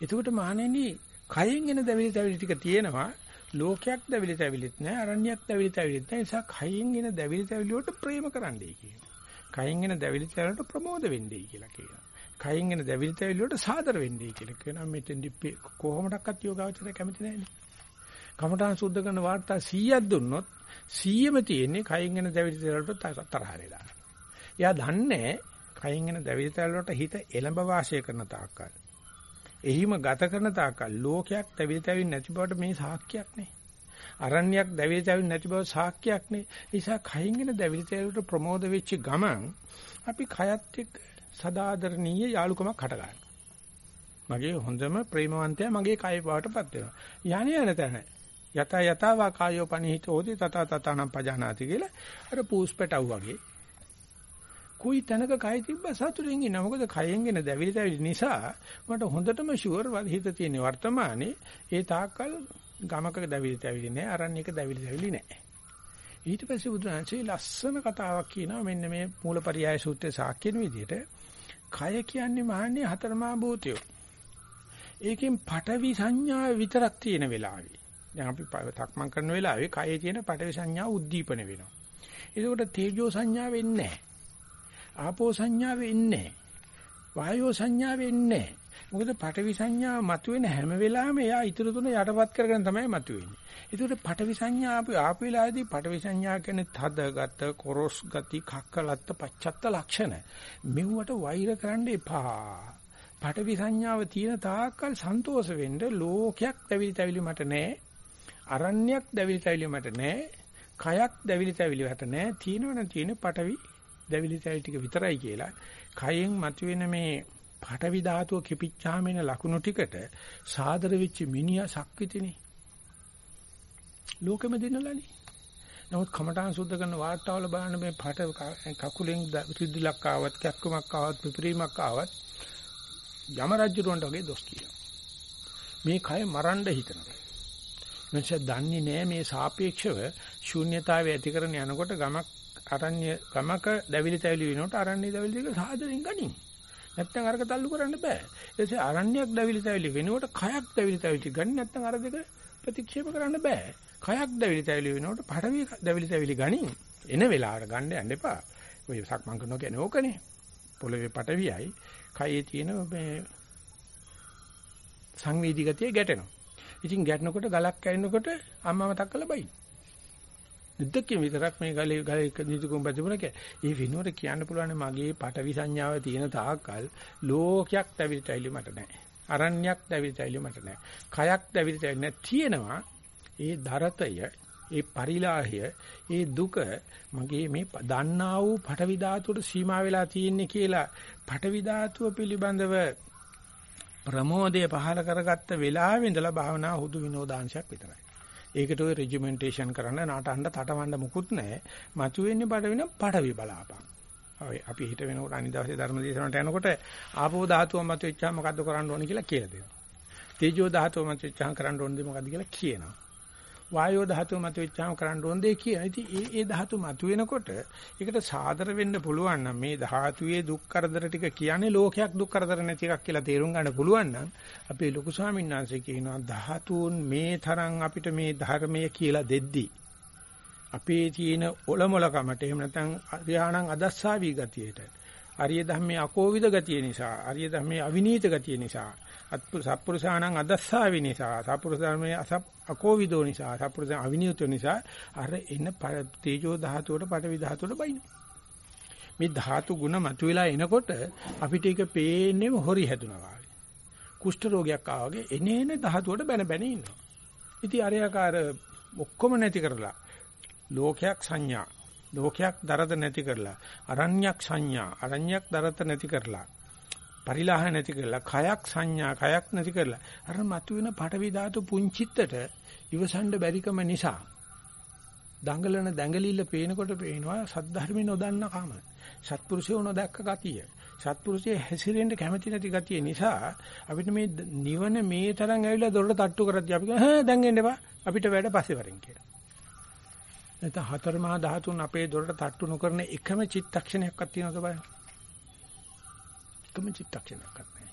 [SPEAKER 1] එතකොට මහණෙනි කයෙන් එන දැවිලි තැවිලි ටික තියෙනවා ලෝකයක් දැවිලි තැවිලිත් නැහැ අරණ්‍යයක් දැවිලි තැවිලිත් නැහැ ඒ නිසා කයෙන් එන දැවිලි තැවිලි වලට ප්‍රේම කරන්නයි කියනවා. කයෙන් එන දැවිලි තැවිලි වලට ප්‍රමෝද වෙන්නයි කියලා කියනවා. කයින් එන දැවිලි තැවිලි වලට සාදර වෙන්නයි කියලා කියනවා. මෙතෙන්දි කොහොමඩක්වත් යෝගාවචරය කැමති නැහැ. කමඨාන් සුද්ධ කරන වාර්තා 100ක් දුන්නොත් 100ම තියෙන්නේ කයින් එන දැවිලි තැවිලි වලට තරහ වෙලා. එයා දන්නේ කයින් එන දැවිලි තැවිලි වලට හිත එළඹ වාසය කරන තාක්කල්. එහිම ගත කරන තාකල් ලෝකයක් තැවිලි තැවිලි නැති බවට මේ සාක්කයක් නේ. අරණ්‍යයක් දැවිලි තැවිලි නැති බව සාක්කයක් නේ. නිසා කයින්ගෙන දැවිලි තැවිලට ප්‍රමෝද වෙච්ච ගමන් අපි කයත් එක්ක සදාදරණීය යාලුකමක් හටගන්නවා. මගේ හොඳම ප්‍රේමවන්තයා මගේ කය බවටපත් වෙනවා. යණ යන තැන යත යතවා කායෝ පනිහිතෝදි තත තතනම් පජානාති කියලා අර පූස්පටව් වගේ කුයි තැනක කය තිබ්බ සතුටින් ඉන්න. මොකද කයෙන් එන දැවිලි දැවිලි නිසා මට හොඳටම ෂුවර් හිත තියෙන වර්තමානයේ ඒ තාක්කල් ගමක දැවිලි දැවිලි නෑ අරණ්‍යක දැවිලි දැවිලි නෑ. ඊට පස්සේ බුදුරජාණන්සේ ලස්සන කතාවක් කියනවා. මෙන්න මේ මූලපරියාය සූත්‍රයේ සාක්ෂින විදිහට. කය කියන්නේ මහන්නේ හතරමා භූතයෝ. ඒකෙන් පටවි සංඥා විතරක් තියෙන වෙලාවේ. දැන් අපි තක්මන් කරන වෙලාවේ කයේ තියෙන පටවි සංඥා උද්දීපන වෙනවා. ඒකෝට තේජෝ සංඥා වෙන්නේ නැහැ. ආපෝ සංඥා වෙන්නේ නැහැ. වායෝ සංඥා වෙන්නේ නැහැ. මොකද පටවි සංඥා මතුවෙන හැම වෙලාවෙම එයා ඊටු තුන යටපත් කරගෙන තමයි මතුවෙන්නේ. ඒකට පටවි සංඥා අපි ආපු වෙලාවේදී පටවි සංඥා කියන්නේ තදගත, කොරස් ගති, කක්කලත්ත, පච්චත්ත ලක්ෂණ. මෙව්වට වෛර කරන්න එපා. පටවි සංඥාව තියෙන තාක්කල් සන්තෝෂ වෙන්න ලෝකයක් දැවිලි තැවිලි මට නැහැ. අරණ්‍යයක් දැවිලි තැවිලි මට නැහැ. කයක් දැවිලි තැවිලි මට නැහැ. තියෙනවනම් තියෙන පටවි දැවිලි තැවිලි ටික විතරයි කියලා. කයෙන් මතුවෙන මේ පටවි ධාතුව කිපිච්චාම එන ලකුණු ටිකට සාදර වෙච්ච මිනිහා සක්විතිනේ. ලෝකෙම දෙන්නලානේ. නමුත් කමඨාන් සුද්ධ කරන වාර්තාවල බලන්න මේ පට කකුලෙන් රිද්දිලක් ආවත් කැක්කමක් ආවත් පිපිරීමක් ආවත් යම රජුරවන්ට වගේ දොස් කියනවා. මේ කය මරන්න හිතනවා. මනුෂ්‍ය දන්නේ නැහැ මේ සාපේක්ෂව ශූන්‍යතාවය ඇති කරන යනකොට ගමක් අරණ්‍ය ගමක දැවිලි තැවිලි වෙනකොට අරණ්‍ය දැවිලි දෙක සාදරෙන් ගනින්. නැත්තම් අරක තල්ලු කරන්න බෑ. ඒසේ අරණ්‍යයක් දැවිලි තැවිලි වෙනකොට කයක් දැවිලි තැවිලි ගන්න නැත්තම් අර දෙක ප්‍රතික්ෂේප කරන්න බෑ. කයක් දැවිලි තැවිලි වෙනකොට පඩවි දැවිලි තැවිලි ගනින්. එන වෙලාවට ගන්න යන්න එපා. ඔය සක්මන් කරනවා කියන්නේ ඕකනේ. පොළවේ පටවියයි කයේ තියෙන මේ සංවේදී ගතිය ගැටෙනවා. ඉතින් ගැටෙනකොට ගලක් කැරෙනකොට අම්මා මතක් කරලා බයි. දෙද්දකින් විතරක් මේ ගලේ ගලේ නිදුකුම් බැතිබුණ කිය. ඒ වෙනුවට කියන්න පුළුවන් මගේ පටවි සංඥාව තියෙන තාක්කල් ලෝකයක් දැවිලි තැවිලි මට නැහැ. අරණ්‍යයක් දැවිලි තැවිලි මට නැහැ. කයක් දැවිලි තැවිලි නැහැ. තියෙනවා ඒ දරතය ඒ පරිලාහය ඒ දුක මගේ මේ දන්නා වූ පටවි ධාතුවට සීමා වෙලා තියෙන්නේ කියලා පටවි ධාතුව පිළිබඳව ප්‍රමෝදය පහල කරගත්ත වෙලාවෙ ඉඳලා භාවනා හුදු විනෝදාංශයක් විතරයි. ඒකට ඔය රෙජිමෙන්ටේෂන් කරන්න නාටහඬ තටවන්න මුකුත් නැහැ. මතුවෙන්නේ බඩ වෙන පඩවි බලාපන්. ඔය අපි හිත වෙනකොට අනිදාසේ ධර්ම දේශනට යනකොට ආපෝ ධාතුව මත වෙච්චාම මොකද්ද කරන්න ඕනේ කියලා කියලා දෙනවා. තේජෝ ධාතුව මත වෙච්චාම කරන්න ඕනේ මොකද්ද කියලා කියනවා. වායෝ ධාතුව මත වෙච්චාම කරන්න ඕන දෙය කියන. ඉතින් ඒ ඒ ධාතු මත වෙනකොට ඒකට සාදර වෙන්න පුළුවන් නම් මේ ධාතුවේ දුක් කරදර ටික කියන්නේ ලෝකයක් දුක් කරදර නැති එකක් කියලා තේරුම් ගන්න පුළුවන් නම් අපේ ලොකු ස්වාමීන් වහන්සේ කියනවා ධාතුන් මේ තරම් අපිට මේ ධර්මය කියලා දෙද්දී අපේ තියෙන ඔලොමලකමට එහෙම නැත්නම් අරියාණං අදස්සාවි ගතියට අරිය ධම්මේ අකෝවිද ගතිය නිසා අරිය ධම්මේ අවිනීත ගතිය නිසා සත්පුරුෂාණං අදස්සාවි නිසා සත්පුරුෂ ධර්මයේ අකෝවිදෝ නිසා සත්පුරුෂ අවිනීත නිසා අර එන තේජෝ ධාතුවට පඨවි ධාතුවට බයින මේ ධාතු ගුණ මතුවලා එනකොට අපිට ඒක පේන්නේම හොරි හැදුනා වගේ කුෂ්ඨ රෝගයක් ආවා වගේ එනේන ධාතුවට බැන බැන ඉන්නවා. ඉතින් අරයාකාර ඔක්කොම නැති කරලා ලෝකයක් සංඥා ලෝකයක් දරද නැති කරලා අරණ්‍යක් සංඥා අරණ්‍යක් දරත නැති කරලා පරිලාහ නැති කරලා කයක් සංඥා කයක් නැති කරලා. අර මතුවෙන පටවි ධාතු පුංචිත්තට ඉවසන්න බැරිකම නිසා දඟලන දැඟලිල්ල පේනකොට පේනවා සද්ධර්මේ නොදන්න කම සත්පුරුෂයෝ නොදැක්ක ගතිය. සත්පුරුෂයේ හැසිරෙන්න කැමති නැති ගතිය නිසා අපිට මේ නිවන මේ තරම් ඇවිල්ලා දොරට තට්ටු කරද්දී අපි ඈ දැන් එන්න එපා අපිට වැඩ පස්සේ වරින් කියලා. නැත්නම් හතර මහා ධාතුන් අපේ දොරට තට්ටු නොකරන එකම චිත්තක්ෂණයක්වත් තියෙනවද බලන්න. එකම චිත්තක්ෂණයක්වත් නැහැ.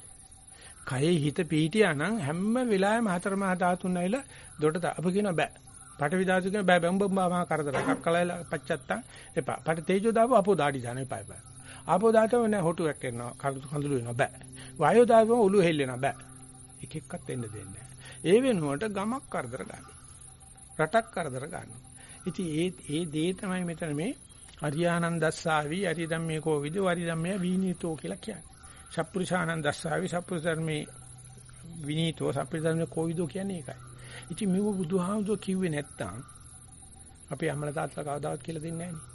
[SPEAKER 1] කයේ හිත පීටියා නම් හැම වෙලාවෙම හතර මහා ධාතුන් ඇවිල්ලා දොරට අප කියන බෑ. පටවි ධාතු කියන බෑ බම්බ මහා කරදරයක් කලයිලා පච්චත්තම් එපා. පට තේජෝ දාපු අපෝ දාඩි දාන එපා එපා. ආපෝ දාතම නෑ හොටුවක් කරනවා කඳුළු වෙනවා බෑ. වායෝ දාපුවම ඔළුව හෙල්ලෙනවා බෑ. එක එක්කත් එන්න දෙන්නේ ඒ වෙනුවට ගමක් කරදර ගන්න. රටක් කරදර ගන්නවා. ඉතින් ඒ ඒ දේ තමයි මෙතන මේ අරියානන්දස්සාවි අරිය ධම්මේ කෝවිද වරි ධම්මේ විනීතෝ කියලා කියන්නේ. සප්පුරිසානන්දස්සාවි සප්පුරිසර්මේ විනීතෝ සප්පුරිසර්මේ කෝවිදෝ කියන්නේ ඒකයි. ඉතින් මෙව බුදුහාමුදුරුවෝ කිව්වේ නැත්තම් අපේ අම්මලා තාත්තලා කවදාවත් කියලා දෙන්නේ නැහනේ.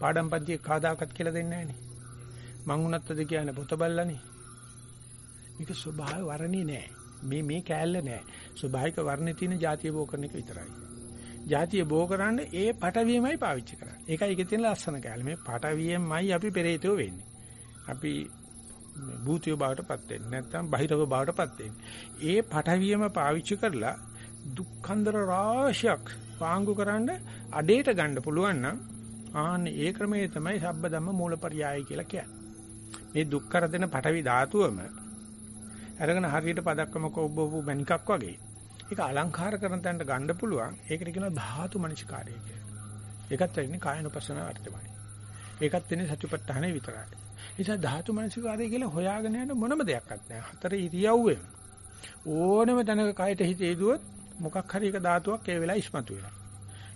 [SPEAKER 1] පාඩම් පන්තියේ කවදාකවත් කියලා දෙන්නේ නැහනේ. මං උනත්තද කියන්නේ පොත බල්ලානේ. මේක ස්වභාව වර්ණේ නෑ. මේ මේ කෑල්ල නෑ. ස්වභාවික වර්ණේ තියෙන ಜಾතිය බෝ කරන එක විතරයි. ಜಾතිය බෝ කරන්න ඒ පටවියමයි පාවිච්චි කරන්නේ. ඒකයි ඒකේ තියෙන ලස්සන කෑල්ල. මේ පටවියමයි අපි පෙරේතෝ වෙන්නේ. අපි භූතිය බවටපත් වෙන්නේ. නැත්නම් බහිරව බවටපත් වෙන්නේ. ඒ පටවියම පාවිච්චි කරලා දුක්ඛන්දර රාශියක් පාංගු කරන්න අඩේට ගන්න පුළුවන් නම් ආන්න ඒ ක්‍රමයේ තමයි සබ්බ ධම්ම මූලපරියාය කියලා කියන්නේ. මේ දුක් කර දෙන පටවි ධාතුවම අරගෙන හරියට පදක්කම කොබ්බපු බණිකක් වගේ ඒක අලංකාර කරන තැනට ගන්න පුළුවන්. ඒකට කියනවා ධාතු මනසිකාරය කියලා. ඒකත් වෙන්නේ කායනුපස්සන අර්ථමයි. ඒකත් වෙන්නේ සතිපට්ඨානෙ විතරයි. නිසා ධාතු මනසිකාරය කියලා හොයාගෙන යන මොනම දෙයක්වත් නැහැ. හතර ඉරියව්වෙම ඕනම තැනක කයට හිත යදුවොත් මොකක් හරි එක ධාතුවක් ඒ වෙලාව ඉස්මතු වෙනවා.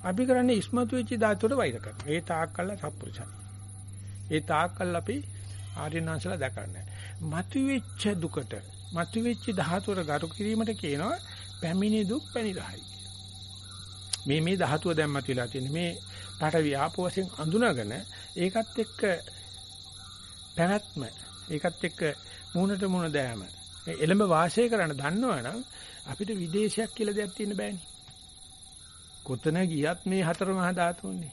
[SPEAKER 1] අපි කරන්නේ ඉස්මතු වෙච්ච ධාතුවට වෛර කරනවා. ඒ තාක්කල්ලා සත්පුරුෂයි. ඒ තාක්කල් අපි ආර්යනාංශලා දැකන්නේ. මතුවෙච්ච දුකට මතුවෙච්ච ධාතුවට ගරු කිරීමට කියනවා පැමිණි දුක් පැනිරහයි. මේ මේ ධාතුව දැම්ම තියලා තියෙන මේ පාඨවි ආපෝ වශයෙන් අඳුනගෙන ඒකත් එක්ක පැවැත්ම ඒකත් එක්ක මූණට මූණ දෑම එළඹ වාසය කරන්න දන්නවනම් අපිට විදේශයක් කියලා දෙයක් තියෙන්න බෑනේ. කොතන ගියත් මේ හතර මහා ධාතුන්නේ.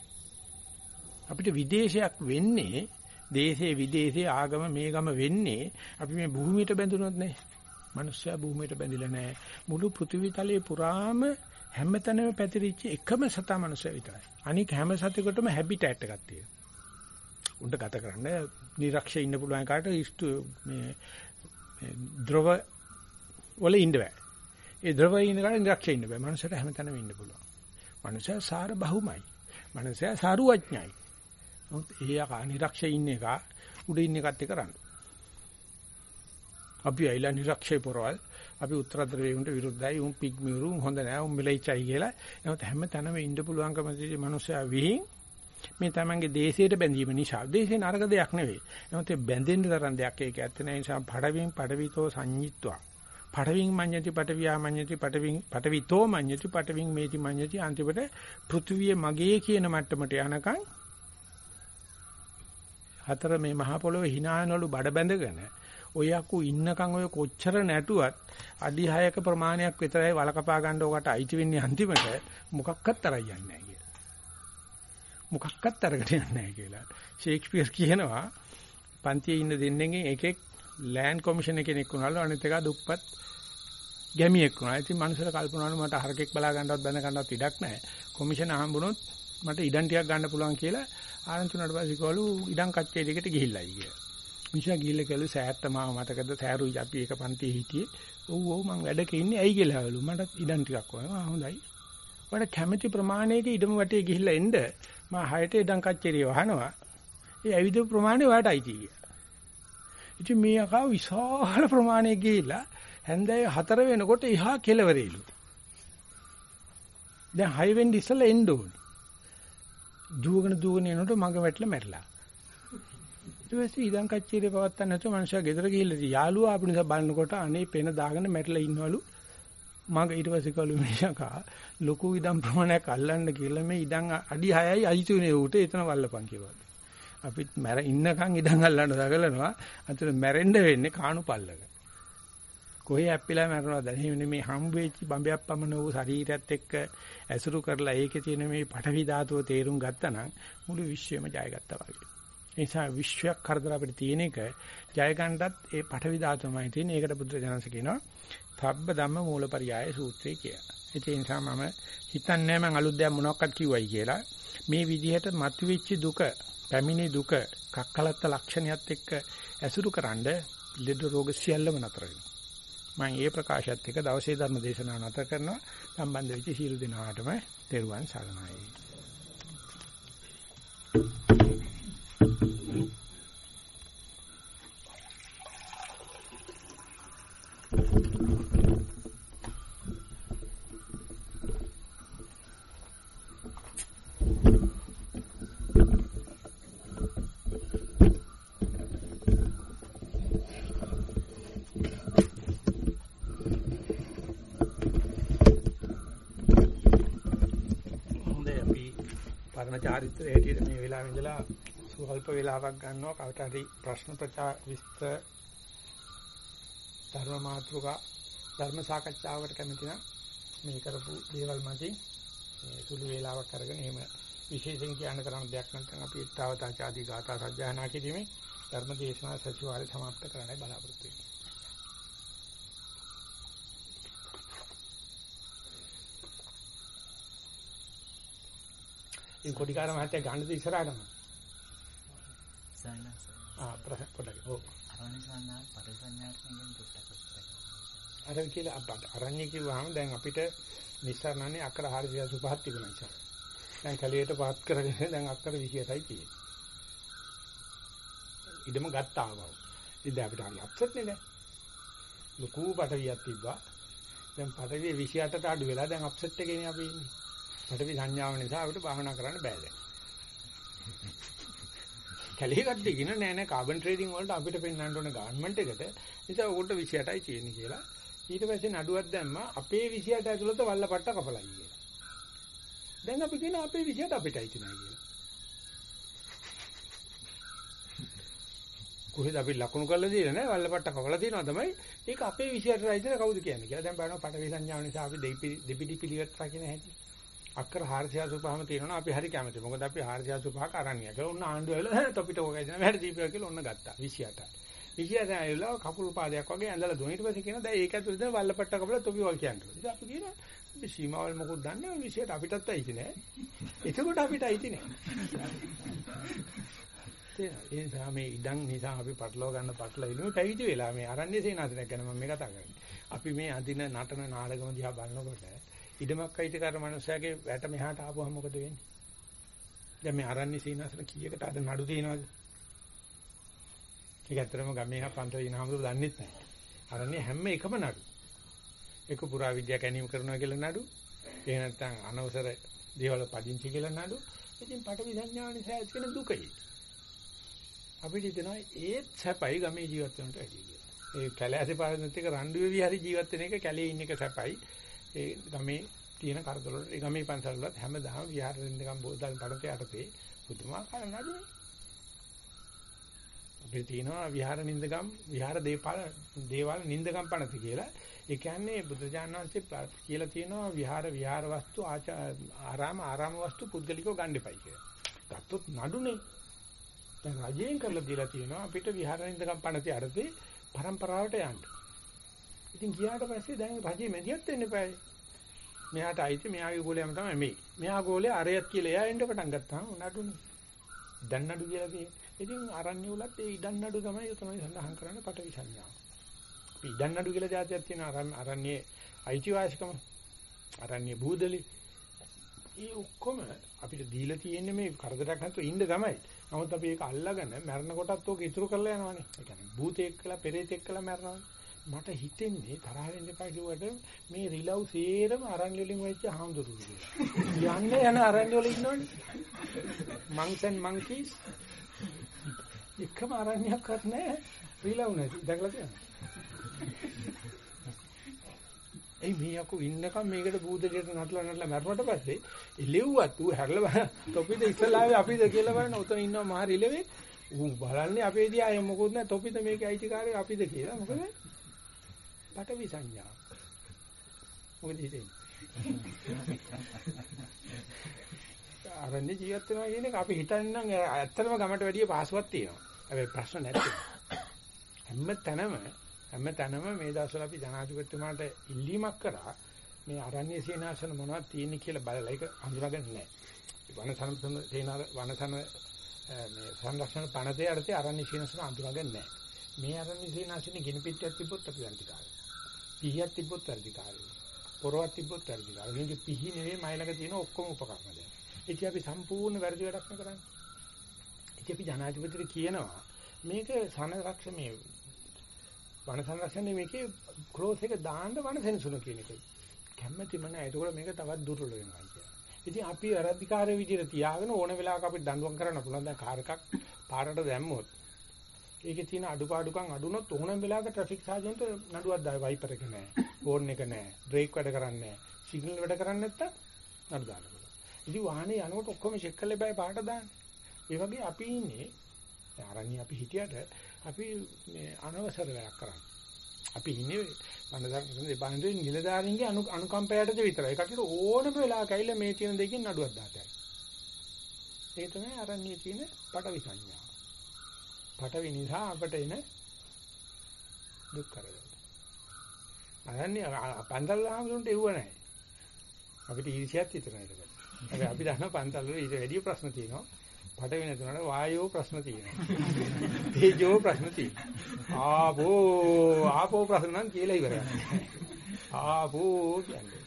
[SPEAKER 1] අපිට විදේශයක් වෙන්නේ දේශේ විදේශේ ආගම මේ ගම වෙන්නේ අපි මේ භූමියට බැඳුනොත් නේ. මිනිස්සයා භූමියට බැඳිලා නැහැ. මුළු පෘථිවි තලයේ පුරාම හැමතැනම පැතිරිච්ච එකම සතා මිනිස්සයා විතරයි. අනික හැම සතෙකුටම හැබිටැට් එකක් තියෙනවා. උන්ට ගත කරන්න නිරක්ෂේ ඉන්න පුළුවන් කාට මේ ද්‍රව වල ඉන්න බෑ. ඒ ද්‍රවයේ ඉන්න කාට නිරක්ෂේ ඉන්න බෑ. මනුස්සයට හැමතැනම ඉන්න පුළුවන්. මනුස්සයා සාර බහුමයි. මනුස්සයා සාරුවඥයි. නමුත් ඒ යකා නිරක්ෂේ ඉන්න එක උඩ ඉන්න එකත් එක රණ්ඩු. අපි ඇයිලා නිරක්ෂේ පොරවල් අපි උත්තර ද්‍රවයට විරුද්ධයි උන් පිග්මිරු හොඳ නෑ උන් මිලයිචයි කියලා. නමුත් හැම තැනම ඉන්න පුළුවන්කම තියෙන මනුස්සයා විහිං මේ තමන්ගේ දේශයට බැඳීම නිසා දේශේ නරක දෙයක් නෙවෙයි. නමුත් ඒ බැඳෙන්න තරම් දෙයක් ඒක ඇත්ත නැහැ. නිසා පඩවින් පඩවිතෝ සංඤිත්වා. පඩවින් මඤ්ඤති පඩවියා මඤ්ඤති පඩවින් පඩවිතෝ මඤ්ඤති පඩවින් මේති මඤ්ඤති අන්තිමට පෘථුවිය මගේ කියන මට්ටමට යනකම් හතර මේ මහ පොළොවේ hinaනවලු බඩ බැඳගෙන ඔය අකු ඉන්නකම් ඔය කොච්චර නැටුවත් අඩි 6ක ප්‍රමාණයක් විතරයි වලකපා ගන්න ඔකට අයිති වෙන්නේ අන්තිමට මොකක්වත් තරයි යන්නේ නැහැ කියලා. මොකක්වත් අරගෙන යන්නේ නැහැ කියලා. ෂේක්ස්පියර් කියනවා පන්තියේ ඉන්න දෙන්නෙක්ගෙන් එකෙක් ලෑන්ඩ් කොමිෂන් කෙනෙක් වුණාලු අනිත් එක දුප්පත් ගැමියෙක් වුණා. ඉතින් මනුස්සර කල්පනාවලු මට හරකෙක් බලා ගන්නවත් බඳ ගන්නවත් ඉඩක් නැහැ. කොමිෂන් හම්බුනොත් මට ඉඩම් ටිකක් ගන්න පුළුවන් කියලා ආරංචි වුණාට පස්සේ කිව්වලු ඉඩම් කච්චේලියකට ගිහිල්ලායි කියලා. මිනිහා ගිහිල්ලා කළු සෑත්ත මාව මතකද සෑරුයි අපි එක පන්තියේ හිටියේ. ඔව් ඔව් මං වැඩක ඉන්නේ ඇයි කියලා හවලු. මට ඉඩම් ටිකක් ඕන. ආ හොඳයි. වඩ කැමැති ප්‍රමාණයක ඉඩම වටේ ගිහිල්ලා එන්න මම හයට ඉඩම් කච්චේරිය වහනවා. ඒ ඇවිද ප්‍රමාණය ඔයාටයි තියෙන්නේ. ඉතින් මේ අකා විශාල ප්‍රමාණයක ගිහිල්ලා හැන්දෑවේ 4 වෙනකොට එහා කෙලවරේලු. දැන් 6 වෙනි ඉස්සලා එන්න ඕනේ. දුවගෙන දුවගෙන එනකොට මග වැටලා මැරිලා. ඊට පස්සේ ඉදන් කච්චිරේ පවත්තන්න නැතුව මනුස්සයා ගෙදර ගිහිල්ලා යාළුවා ආපු නිසා බලනකොට අනේ පෙන දාගෙන මැරිලා ඉන්නවලු මම ඊට පස්සේ කළු මිනිහකා ලොකු ඉදන් ප්‍රමාණයක් අල්ලන්න කියලා මේ ඉදන් අඩි 6යි අයිතුනේ උට එතන වල්ලපන් කියලා. අපිත් මැර ඉන්නකන් ඉදන් අල්ලන්න දගලනවා. අතන මැරෙන්න වෙන්නේ කාණු පල්ලක. කොහේ ඇප්පිලා මැරෙනවද? එහෙම මේ හම්බ වෙච්ච බඹයක් පමණ වූ ශරීරයත් එක්ක ඇසුරු කරලා ඒකේ තියෙන මේ පඨවි ධාතුව තේරුම් ගත්තා නම් මුළු විශ්වයම ජයගත්තා වගේ. ඒ නිසා විශ්වයක් කරදර අපිට තියෙන එක ජය ගන්නටත් ඒ පඨවි ධාතුවමයි තියෙන්නේ. ඒකට බුද්ධ ජනස කියනවා තබ්බ ධම්ම මූලපරියාය සූත්‍රය කියලා. ඒ නිසා මම හිතන්නේ මම අලුත් දෙයක් මොනවක්වත් කිව්වයි කියලා. මේ විදිහට මතුවෙච්ච දුක, පැමිණි දුක, කක්කලත්ත ලක්ෂණයත් එක්ක ඇසුරුකරනද ලෙඩ රෝග සියල්ලම නතර වෙනවා. මම මේ ප්‍රකාශයත් එක්ක දවසේ ධර්ම දේශනාව නතර කරනවා. සම්බන්ධ වෙච්ච සීල දිනාටම තෙරුවන් සරණයි. චාරිත්‍රය හැටියට මේ වෙලාවෙ ඉඳලා සුවල්ප වේලාවක් ගන්නවා කවට හරි ප්‍රශ්න ප්‍රචා විස්තර ධර්ම මාතෘකා ධර්ම සාකච්ඡාවකට කැමති නම් මේ කරපු දේවල් මතින් සුළු වේලාවක් අරගෙන එහෙම විශේෂයෙන් කියන්න කරන දෙයක් නැත්නම් අපි ඊතාවතාචාදී ගාථා සජ්ජායනා කිරීමේ ධර්ම දේශනා සතිවාරය સમાપ્ત කරන්නයි බලාපොරොත්තු වෙන්නේ. ඉතින් කොටිකාර මහත්තයා ගන්න ද ඉස්සරහටම සයනස. ආ ප්‍රශ්න පොඩ්ඩක්. ඔව්. අරණ්‍ය සංඥා පරිසංඥාවෙන් දුක්ඛ අර කියලා අපට අරණ්‍ය කිව්වහම දැන් අපිට නිස්සාරණනේ අක්කර 485ක් තිබුණා ඉතින්. දැන් කලියට පාත් කරගෙන දැන් අක්කර 28යි තියෙන්නේ. ඉදම ගත්තා වව. ඉතින් අපිට හරි අප්සෙට් නේ දැන්. ලොකු පටවියක් තිබ්බා. දැන් පටවිය 28ට අඩු වෙලා දැන් අප්සෙට් එකේනේ අපි ඉන්නේ. පටවි සංඥාව නිසා අපිට භාවනා කරන්න බෑ දැන්. කැලේ කට්ටිය කියන නෑ නෑ කාබන් ට්‍රේඩින් වලට අපිට පෙන්වන්න ඕන ගවර්න්මන්ට් එකට නිසා උකට 28යි තියෙන්නේ කියලා. ඊට පස්සේ නඩුවක් දැම්මා අපේ 28 ඇතුළත වල්ලපට්ට කපලයි කියලා. දැන් අපි කියන අපේ 28 අපිටයි තියෙනවා කියලා. කොහෙද අපි ලකුණු කරලා දීලා නෑ වල්ලපට්ට කපලා තියෙනවා තමයි. ඒක අපේ 28යි තියෙන කවුද කියන්නේ කියලා. දැන් බලනවා පටවි සංඥාව නිසා අපි දෙපිඩි පිළිවෙත් රකින්න හැටි. අක්කර 485ම තියෙනවා අපි හරි කැමතියි. මොකද අපි 485ක අරන්නේ. ඒක උන්න ආණ්ඩුව ඇවිල්ලා තොපිට ඕකයි දෙනවා. මට දීපියා කියලා ඔන්න ගත්තා 28ට. 28 ඇවිල්ලා කකුල් පාදයක් වගේ ඇඳලා දුන්න. ඊට පස්සේ කියනවා දැන් ඒක ඇතුළේ දැන් වල්ලපට්ට කපලා තොපි වල් කියන්නේ. ඉතින් අපි කියනවා මේ සීමාවල් මොකද දන්නේ නැහැ 28ට අපිටත් අයිති නෑ. එතකොට අපිට අයිති නෑ. ඒ නිසා මේ ඉඩම් නිසා අපි පටලවා ගන්න පටලවිලුම පැවිදි වෙලා මේ අරණ්‍ය සේනාසනයක් ගැන මම මේ කතා කරන්නේ. අපි මේ අදින නටන නාටකම දිහා බලනකොට ඉඩමක් අයිතිකාර මනුස්සයාගේ වැට මෙහාට ආවම මොකද වෙන්නේ? දැන් මේ ආරණ්‍ය සීනසන කීයකට අද නඩු තියෙනවද? ඒක ඇත්තටම ගමේ පන්තේ ඉනහමද දන්නෙත් නැහැ. ආරණ්‍ය හැම එකම නඩු. එක පුරා විද්‍යාව කැණීම කරනවා කියලා නඩු. එහෙ නැත්නම් අනවසර දේවල් පදිංචි කියලා නඩු. ඉතින් පටවි සංඥාව නිසා ඇති වෙන දුකයි. අපිට හිතනවා ඒත් සැපයි ගමේ ජීවත් වෙනට වැඩිය කියලා. ඒ කැලෑසේ පාරෙත් එක රණ්ඩු වෙවි හරි ජීවත් වෙන එක කැලේ ඉන්න එක සැපයි. ඒ ගමේ තියෙන කරදර වල ඒ ගමේ පන්සල් වලත් හැමදාම විහාර දෙන්නකම් බෝධල් පඩතේ යටතේ පුදුමාකාර නඩුවේ. අපේ තියෙනවා විහාර නින්දගම් විහාර දේපාල දේවාල නින්දගම් පණති කියලා. ඒ කියන්නේ බුදුජානනාංශේ කියලා තියෙනවා විහාර විහාර වස්තු ආරාම ආරාම වස්තු පුද්ගලිකව ගන්න එපයි කියලා. ගත්තොත් නඩුනේ. දැන් රජයෙන් කරලා දීලා තියෙනවා අපිට විහාර නින්දගම් පණති යටතේ પરම්පරාවට යන්න. ඉතින් ගියාට පස්සේ දැන් රජේ මැදිහත් වෙන්න එපායි. මෙයාට අයිති මෙයාගේ ගෝලයාම තමයි මේ. මෙයා ගෝලයා අරයත් කියලා එයා එන්න පටන් ගත්තාම නඩුනේ. ඉඩන් නඩු කියලා තියෙන්නේ. ඉතින් අරණ්‍ය වලත් ඒ ඉඩන් නඩු තමයි තමයි සඳහන් කරන්නේ පටවි සංඥාව. අපි ඉඩන් නඩු කියලා જાතියක් තියෙන අරණ්‍යයේ අයිතිවාසිකම. අරණ්‍ය බූදලි. ඒ ඔක්කොම අපිට දීලා තියෙන්නේ මේ කරදරයක් නැතුව ඉන්න තමයි. නමුත් අපි ඒක අල්ලගෙන මරණ කොටත් ඕක ඉතුරු කරලා යනවානේ. ඒ කියන්නේ භූතයෙක් කියලා පෙරේතෙක් කියලා මරනවානේ. මට හිතෙන්නේ තරහ වෙන්න එපා කිව්වට මේ රිලව් සේරම අරන් වලින් වෙච්ච හාමුදුරුවෝ. යන්නේ යන අරන් වල ඉන්නවනේ. monks and monkeys. එකම ආරණ්‍යයක් කරන්නේ රිලව් නැති. දැකලා තියෙනවා. ඒ මීයකු ඉන්නකම් මේකට බූදලියට නටලා නටලා මැරුණට පස්සේ ඉලෙව්වත් ඌ හැරලා තොපිද ඉස්සලාවේ අපිද කියලා බලන උතන ඉන්නවා මහ රිලෙවේ ඌ බලන්නේ අපේ දිහා මොකොත් නැහැ තොපිද මේකේ අයිතිකාරය අපිද කියලා මොකද පටවි සංඥා මොකද හිතෙන්නේ අරන්නේ ජීවත් වෙනවා කියන එක අපි හිතන්නේ නම් ඇත්තටම ගමට වැඩිය පහසුවක් තියෙනවා. හැබැයි ප්‍රශ්න නැත්තේ. හැම තැනම හැම තැනම මේ දවස්වල අපි ජනාධිපතිතුමාට ඉල්ලීමක් කරා මේ අරණ්‍ය සේනාසන මොනවද තියෙන්නේ කියලා බලලා ඒක අඳුරගන්නේ නැහැ. වන සංසන සේනාර වන සන මේ සංරක්ෂණ පනතේ අර්ථය අරණ්‍ය සේනාසන අඳුරගන්නේ නැහැ. මේ අරණ්‍ය සේනාසනේ ගිනි පිටියක් තිබ්බොත් අපි අන්තිකාරය. පිහියක් තිබ්බොත් අන්තිකාරය. පොරවක් තිබ්බොත් අන්තිකාරය. මේක පිහි නෙවෙයි මයිලක තියෙන ඔක්කොම උපකරණ දැන්. ඒක අපි සම්පූර්ණ වැරදි වැඩක් කරන්නේ. ඒක අපි ජනාධිපතිට කියනවා මේක සංරක්ෂණ මේ වන සංරක්ෂණය මේකේ ක්‍රෝස් එක දාන්න වන සෙනසුන කියන එක. කැමැතිම නැහැ. ඒකෝර මේක තවත් දුර්වල වෙනවා කියලා. ඉතින් අපි අරධිකාරය විදිහට තියාගෙන ඕන වෙලාවක අපිට දඬුවම් කරන්න පුළුවන්. දැන් කාර් එකක් පාරට දැම්මොත් ඒකේ තියෙන අඩුපාඩුකම් අඩුනොත් ඕනම වෙලාවක ට්‍රැෆික් සාජන්ට නඩුවක් දායි වයිපර් එක නැහැ. හෝර්න් එක නැහැ. බ්‍රේක් වැඩ කරන්නේ නැහැ. සිග්නල් වැඩ කරන්නේ නැත්තම් නඩු දාන්න පුළුවන්. ඉතින් වාහනේ යනකොට ඔක්කොම චෙක් කරලා බෑ පාට දාන්න. ඒ වගේ අපි ඉන්නේ ආරණ්‍ය අපි හිටියට අපි මේ අනවසර වැඩක් කරන්නේ. අපි ඉන්නේ වනදන් දෙපාන්දේ නිලධාරීන්ගේ අනු අනුකම්පයටද විතරයි. ඒකට ඕනම වෙලාවක ඇවිල්ලා මේ තියෙන දෙකෙන් නඩුවක් දාතයි. ඒ තමයි ආරණ්‍යයේ තියෙන පටවි සංඥා. පටවි නිසා අපට එන දුක් කරදර. ආරණ්‍ය පන්දල් ආමතුන්ට එව්ව නැහැ. අපිට ඊර්ෂ්‍යාවක් විතරයි ඒක. හැබැයි අපි දන්නවා පන්සල් වල ඊට වැඩි ප්‍රශ්න තියෙනවා. පඩ වෙන තුනට වායෝ ප්‍රශ්න තියෙනවා. තේජෝ ප්‍රශ්න තියෙනවා. ආපෝ ආපෝ ප්‍රශ්න නම් කියලා ඉවරයි. ආපෝ කියන්නේ.